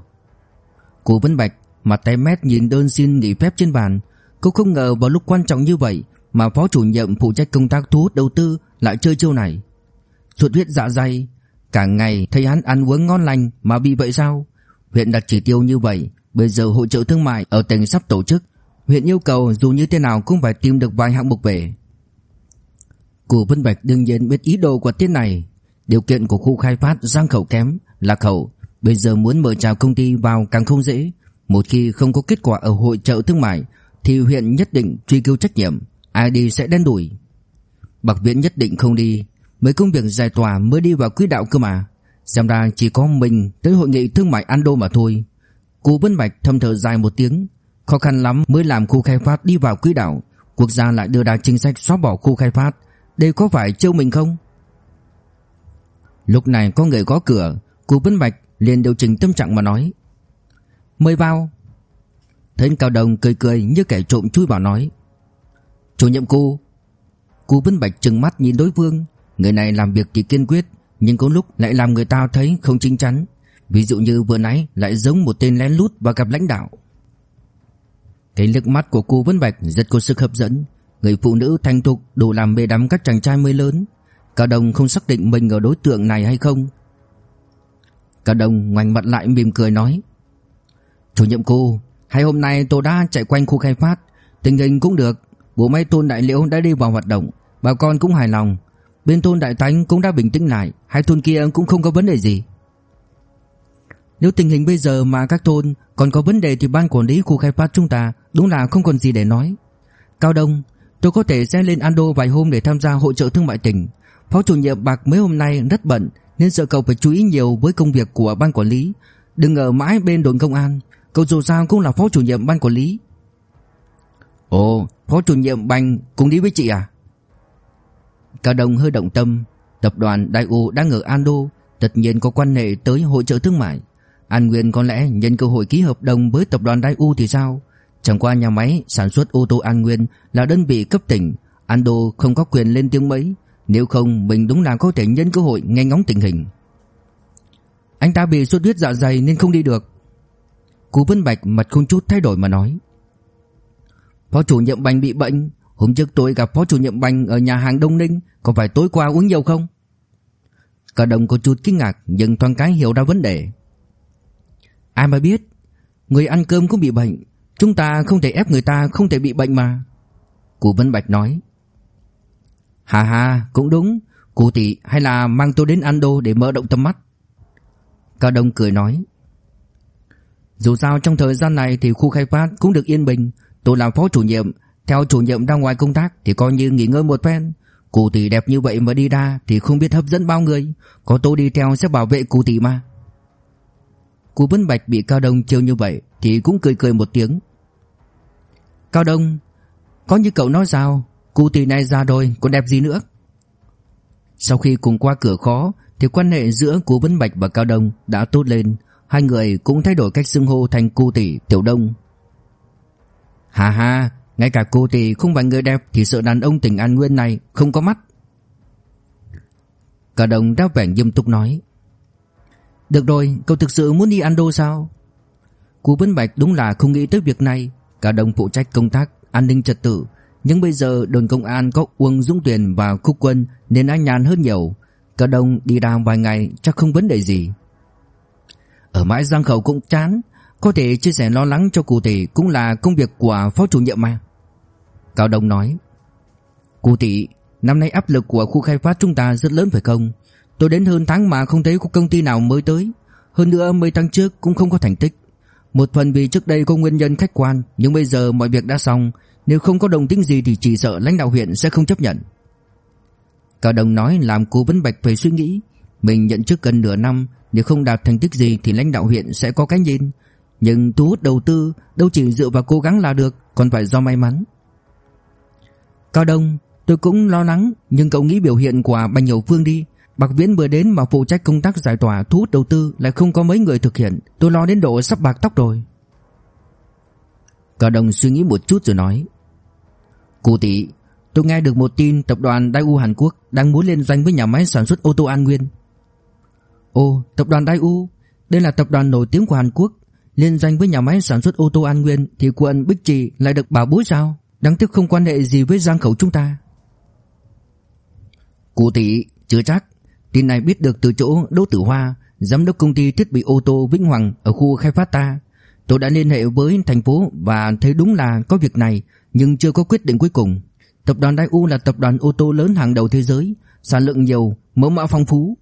Cô Vân Bạch Mặt tay mét nhìn đơn xin nghỉ phép trên bàn Cô không ngờ vào lúc quan trọng như vậy Mà phó chủ nhiệm phụ trách công tác thu hút đầu tư Lại chơi chiêu này Suốt huyết dạ dày Cả ngày thấy hắn ăn uống ngon lành Mà bị vậy sao Huyện đặt chỉ tiêu như vậy Bây giờ hội trợ thương mại ở tỉnh sắp tổ chức Huyện yêu cầu dù như thế nào cũng phải tìm được vài hạng mục về. Cụ Vân Bạch đương nhiên biết ý đồ của tiết này. Điều kiện của khu khai phát giang khẩu kém Lạc khẩu Bây giờ muốn mời chào công ty vào càng không dễ. Một khi không có kết quả ở hội trợ thương mại thì huyện nhất định truy cứu trách nhiệm, ai đi sẽ đen đuổi. Bạc Viễn nhất định không đi, mấy công việc giải tỏa mới đi vào quỹ đạo cơ mà. Xem ra chỉ có mình tới hội nghị thương mại Ando mà thôi. Cụ Vân Bạch thầm thở dài một tiếng, khó khăn lắm mới làm khu khai phát đi vào quỹ đạo, quốc gia lại đưa ra chính sách xóa bỏ khu khai phát, đây có phải trêu mình không? Lúc này có người gõ cửa, cô Vân Bạch liền điều chỉnh tâm trạng mà nói: Mời vào. Thấy Cao Đồng cười cười như kẻ trộm chui vào nói. Chủ nhiệm cô Cô Vân Bạch trừng mắt nhìn đối phương. Người này làm việc thì kiên quyết Nhưng có lúc lại làm người ta thấy không chính chắn. Ví dụ như vừa nãy lại giống một tên lén lút và gặp lãnh đạo. Cái lực mắt của cô Vân Bạch rất có sức hấp dẫn. Người phụ nữ thanh thục đủ làm bề đắm các chàng trai mới lớn. Cao Đồng không xác định mình ở đối tượng này hay không. Cao Đồng ngoảnh mặt lại mỉm cười nói, Chủ nhiệm cô, Hai hôm nay tôi đã chạy quanh khu khai phát. Tình hình cũng được. Bộ máy thôn Đại Liễu đã đi vào hoạt động. Bà con cũng hài lòng. Bên thôn Đại Thánh cũng đã bình tĩnh lại. Hai thôn kia cũng không có vấn đề gì. Nếu tình hình bây giờ mà các thôn còn có vấn đề Thì ban quản lý khu khai phát chúng ta Đúng là không còn gì để nói. Cao Đông, Tôi có thể sẽ lên Ando vài hôm để tham gia hội trợ thương mại tỉnh. Phó chủ nhiệm Bạc mấy hôm nay rất bận Nên sợ cậu phải chú ý nhiều với công việc của ban quản lý. Đừng ở mãi bên đồn công an, Cậu dù sao cũng là phó chủ nhiệm ban quản lý. Ồ, Phó chủ nhiệm Bành cùng đi với chị à? Cao Đông hơi động tâm, Tập đoàn Đại U đang ở Ando, Tất nhiên có quan hệ tới hội trợ thương mại. An Nguyên có lẽ nhân cơ hội ký hợp đồng với tập đoàn Đại U thì sao? Chẳng qua nhà máy sản xuất ô tô An Nguyên là đơn vị cấp tỉnh, Ando không có quyền lên tiếng mấy. Nếu không, mình đúng là có thể nhân cơ hội nghe ngóng tình hình. Anh ta bị xuất huyết dạ dày nên không đi được. Cú Vân Bạch mặt không chút thay đổi mà nói. Phó chủ nhiệm Bành bị bệnh. Hôm trước tôi gặp phó chủ nhiệm banh ở nhà hàng Đông Ninh. Có phải tối qua uống nhiều không? Cả đồng có chút kinh ngạc, Nhưng thoáng cái hiểu ra vấn đề. Ai mà biết? Người ăn cơm cũng bị bệnh. Chúng ta không thể ép người ta không thể bị bệnh mà. Cụ Vân Bạch nói. Hà hà cũng đúng. Cụ tỷ, hay là mang tôi đến Ando để mở động tầm mắt. Cao Đông cười nói. Dù sao trong thời gian này thì khu khai phát cũng được yên bình. Tôi làm phó chủ nhiệm. Theo chủ nhiệm ra ngoài công tác thì coi như nghỉ ngơi một phen. Cụ tỷ đẹp như vậy mà đi ra thì không biết hấp dẫn bao người. Có tôi đi theo sẽ bảo vệ cụ tỷ mà. Cú Vân Bạch bị Cao Đông trêu như vậy Thì cũng cười cười một tiếng. Cao Đông, Có như cậu nói sao? Cụ tỷ này ra rồi, còn đẹp gì nữa? Sau khi cùng qua cửa khó Thì quan hệ giữa cú Vân Bạch và Cao Đông đã tốt lên. Hai người cũng thay đổi cách xưng hô thành cụ tỷ Tiểu Đông. Hà hà Ngay cả cô tỷ không phải người đẹp Thì sợ đàn ông tỉnh An Nguyên này không có mắt. Cao Đông đáp vẻ nghiêm túc nói được rồi, cậu thực sự muốn đi Ando sao? Cú Vân Bạch đúng là không nghĩ tới việc này. Cả đồng phụ trách công tác an ninh trật tự, nhưng bây giờ đồn công an có Uông Dũng Tuyền và Khúc Quân nên anh nhàn hơn nhiều. Cả đồng đi đàm vài ngày chắc không vấn đề gì. Ở mãi Giang Khẩu cũng chán, có thể chia sẻ lo lắng cho cụ tỷ cũng là công việc của phó chủ nhiệm mà. Cao Đông nói. Cụ tỷ, năm nay áp lực của khu khai phát chúng ta rất lớn phải không? Tôi đến hơn tháng mà không thấy có công ty nào mới tới. Hơn nữa, mấy tháng trước cũng không có thành tích. Một phần vì trước đây có nguyên nhân khách quan, Nhưng bây giờ mọi việc đã xong. Nếu không có đồng tính gì thì chỉ sợ lãnh đạo huyện sẽ không chấp nhận. Cao Đồng nói làm cố Vấn Bạch phải suy nghĩ. Mình nhận chức gần nửa năm, Nếu không đạt thành tích gì thì lãnh đạo huyện sẽ có cái nhìn. Nhưng thu hút đầu tư, Đâu chỉ dựa vào cố gắng là được, Còn phải do may mắn. Cao Đông Tôi cũng lo lắng, Nhưng cậu nghĩ biểu hiện của Bành Nhậu Phương đi. Bạc Viễn vừa đến mà phụ trách công tác giải tỏa thu hút đầu tư lại không có mấy người thực hiện, tôi lo đến độ sắp bạc tóc rồi. Cả đồng suy nghĩ một chút rồi nói: "Cụ tỷ, tôi nghe được một tin tập đoàn Daewoo Hàn Quốc đang muốn liên doanh với nhà máy sản xuất ô tô An Nguyên." "Ồ, tập đoàn Daewoo, đây là tập đoàn nổi tiếng của Hàn Quốc, liên doanh với nhà máy sản xuất ô tô An Nguyên thì quận Bích Trì lại được bảo bối sao? Đáng tiếc không quan hệ gì với Giang Khẩu chúng ta." "Cụ tỷ, chưa chắc, Tin này biết được từ chỗ Đỗ Tử Hoa, giám đốc công ty thiết bị ô tô Vĩnh Hoàng ở khu khai phát ta. Tôi đã liên hệ với thành phố và thấy đúng là có việc này, nhưng chưa có quyết định cuối cùng. Tập đoàn Daewoo là tập đoàn ô tô lớn hàng đầu thế giới, sản lượng nhiều, mẫu mã phong phú.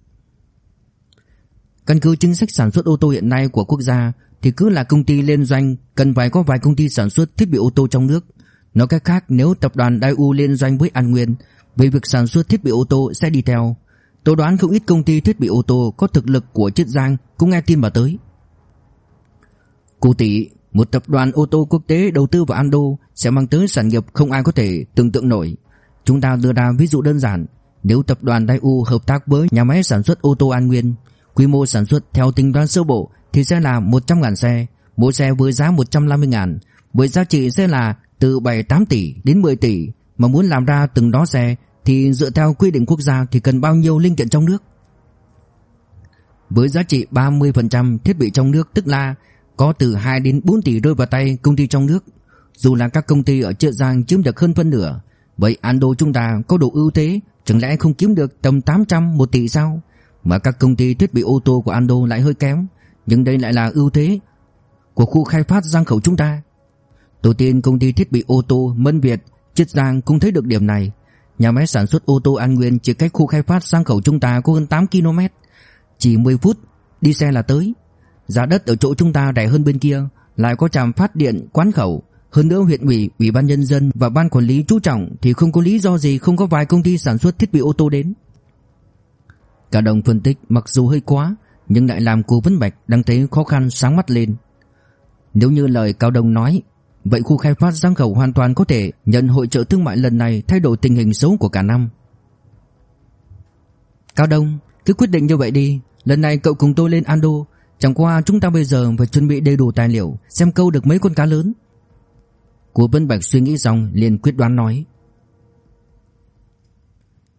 Căn cứ chính sách sản xuất ô tô hiện nay của quốc gia thì cứ là công ty liên doanh cần phải có vài công ty sản xuất thiết bị ô tô trong nước. Nói cách khác nếu tập đoàn Daewoo liên doanh với An Nguyên về việc sản xuất thiết bị ô tô sẽ đi theo Tôi đoán không ít công ty thiết bị ô tô có thực lực của Chiết Giang cũng nghe tin mà tới. Cụ tỷ, một tập đoàn ô tô quốc tế đầu tư vào Ando sẽ mang tới sản nghiệp không ai có thể tưởng tượng nổi. Chúng ta đưa ra ví dụ đơn giản, nếu tập đoàn Daewoo hợp tác với nhà máy sản xuất ô tô An Nguyên, quy mô sản xuất theo tính toán sơ bộ thì sẽ là 100.000 xe, mỗi xe với giá 150.000, với giá trị sẽ là từ 7-8 tỷ đến 10 tỷ, mà muốn làm ra từng đó xe thì dựa theo quy định quốc gia thì cần bao nhiêu linh kiện trong nước? Với giá trị 30% thiết bị trong nước tức là có từ 2 đến 4 tỷ rơi vào tay công ty trong nước. Dù là các công ty ở Trợ Giang chiếm được hơn phân nửa, vậy Ando chúng ta có độ ưu thế, chẳng lẽ không kiếm được tầm 800 1 tỷ sao? Mà các công ty thiết bị ô tô của Ando lại hơi kém, nhưng đây lại là ưu thế của khu khai phát Giang Khẩu chúng ta. Đầu tiên công ty thiết bị ô tô Mân Việt, Chiết Giang cũng thấy được điểm này, Nhà máy sản xuất ô tô An Nguyên chỉ cách khu khai phát sang khẩu chúng ta có hơn 8 km. Chỉ 10 phút đi xe là tới. Giá đất ở chỗ chúng ta rẻ hơn bên kia, lại có trạm phát điện quán khẩu, hơn nữa huyện ủy, ủy ban nhân dân và ban quản lý chú trọng thì không có lý do gì không có vài công ty sản xuất thiết bị ô tô đến. Cả đồng phân tích mặc dù hơi quá, nhưng lại làm cô Vân Bạch đang thấy khó khăn sáng mắt lên. Nếu như lời Cao Đông nói, Vậy khu khai phát Giang Khẩu hoàn toàn có thể nhận hội trợ thương mại lần này thay đổi tình hình xấu của cả năm. Cao Đông, cứ quyết định như vậy đi, lần này cậu cùng tôi lên Ando, chẳng qua chúng ta bây giờ phải chuẩn bị đầy đủ tài liệu, xem câu được mấy con cá lớn. Của Vân Bạch suy nghĩ xong liền quyết đoán nói.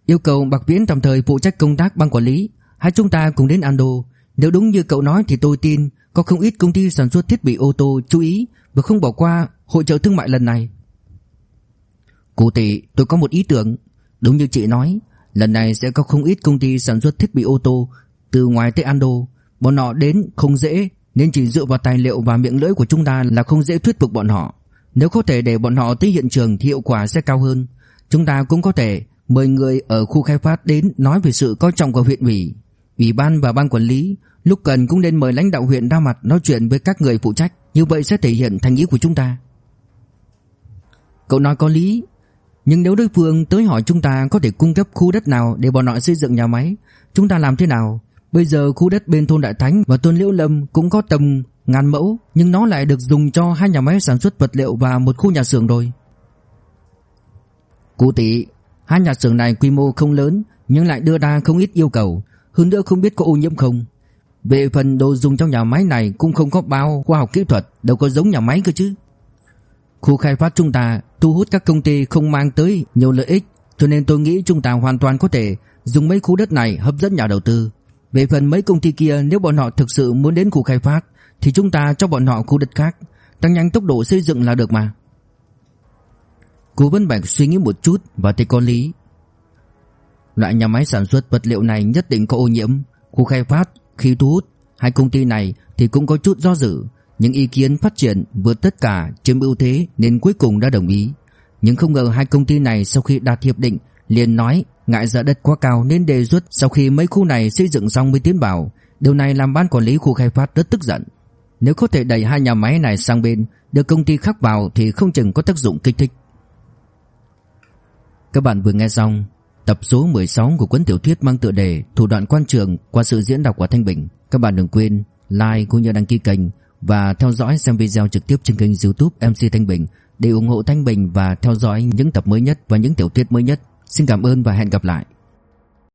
Yêu cầu Bạc Viễn tạm thời phụ trách công tác ban quản lý, hai chúng ta cùng đến Ando, nếu đúng như cậu nói thì tôi tin có không ít công ty sản xuất thiết bị ô tô chú ý và không bỏ qua hội trợ thương mại lần này. Cụ tỷ, tôi có một ý tưởng. Đúng như chị nói, Lần này sẽ có không ít công ty sản xuất thiết bị ô tô Từ ngoài tới Ando. Bọn họ đến không dễ, Nên chỉ dựa vào tài liệu và miệng lưỡi của chúng ta Là không dễ thuyết phục bọn họ. Nếu có thể để bọn họ tới hiện trường Thì hiệu quả sẽ cao hơn. Chúng ta cũng có thể mời người ở khu khai phát đến Nói về sự coi trọng của huyện ủy Ủy ban và ban quản lý. Lúc cần cũng nên mời lãnh đạo huyện ra mặt Nói chuyện với các người phụ trách. Như vậy sẽ thể hiện thành ý của chúng ta. Cậu nói có lý, Nhưng nếu đối phương tới hỏi chúng ta Có thể cung cấp khu đất nào để bọn họ xây dựng nhà máy, Chúng ta làm thế nào? Bây giờ khu đất bên thôn Đại Thánh và thôn Liễu Lâm Cũng có tầm ngàn mẫu, Nhưng nó lại được dùng cho hai nhà máy sản xuất vật liệu Và một khu nhà xưởng rồi. Cụ tỷ, Hai nhà xưởng này quy mô không lớn, Nhưng lại đưa ra không ít yêu cầu. Hơn nữa không biết có ô nhiễm không? Về phần đồ dùng trong nhà máy này Cũng không có bao khoa học kỹ thuật, Đâu có giống nhà máy cơ chứ. Khu khai phát chúng ta thu hút các công ty không mang tới nhiều lợi ích, Cho nên tôi nghĩ chúng ta hoàn toàn có thể Dùng mấy khu đất này hấp dẫn nhà đầu tư. Về phần mấy công ty kia, Nếu bọn họ thực sự muốn đến khu khai phát, Thì chúng ta cho bọn họ khu đất khác, Tăng nhanh tốc độ xây dựng là được mà. Cố Vân Bạch suy nghĩ một chút Và thấy có lý. Loại nhà máy sản xuất vật liệu này nhất định có ô nhiễm. Khu khai phát khi thu hút Hai công ty này thì cũng có chút do dự những ý kiến phát triển vượt tất cả chiếm ưu thế nên cuối cùng đã đồng ý. Nhưng không ngờ hai công ty này sau khi đạt hiệp định liền nói ngại giá đất quá cao nên đề xuất sau khi mấy khu này xây dựng xong mới tiến vào. Điều này làm ban quản lý khu khai phát rất tức giận. Nếu có thể đẩy hai nhà máy này sang bên, đưa công ty khác vào thì không chừng có tác dụng kích thích. Các bạn vừa nghe xong tập số 16 của cuốn tiểu thuyết mang tựa đề Thủ đoạn quan trường qua sự diễn đọc của Thanh Bình. Các bạn đừng quên like cũng như đăng ký kênh và theo dõi xem video trực tiếp trên kênh youtube MC Thanh Bình để ủng hộ Thanh Bình và theo dõi những tập mới nhất và những tiểu thuyết mới nhất. Xin cảm ơn và hẹn gặp lại.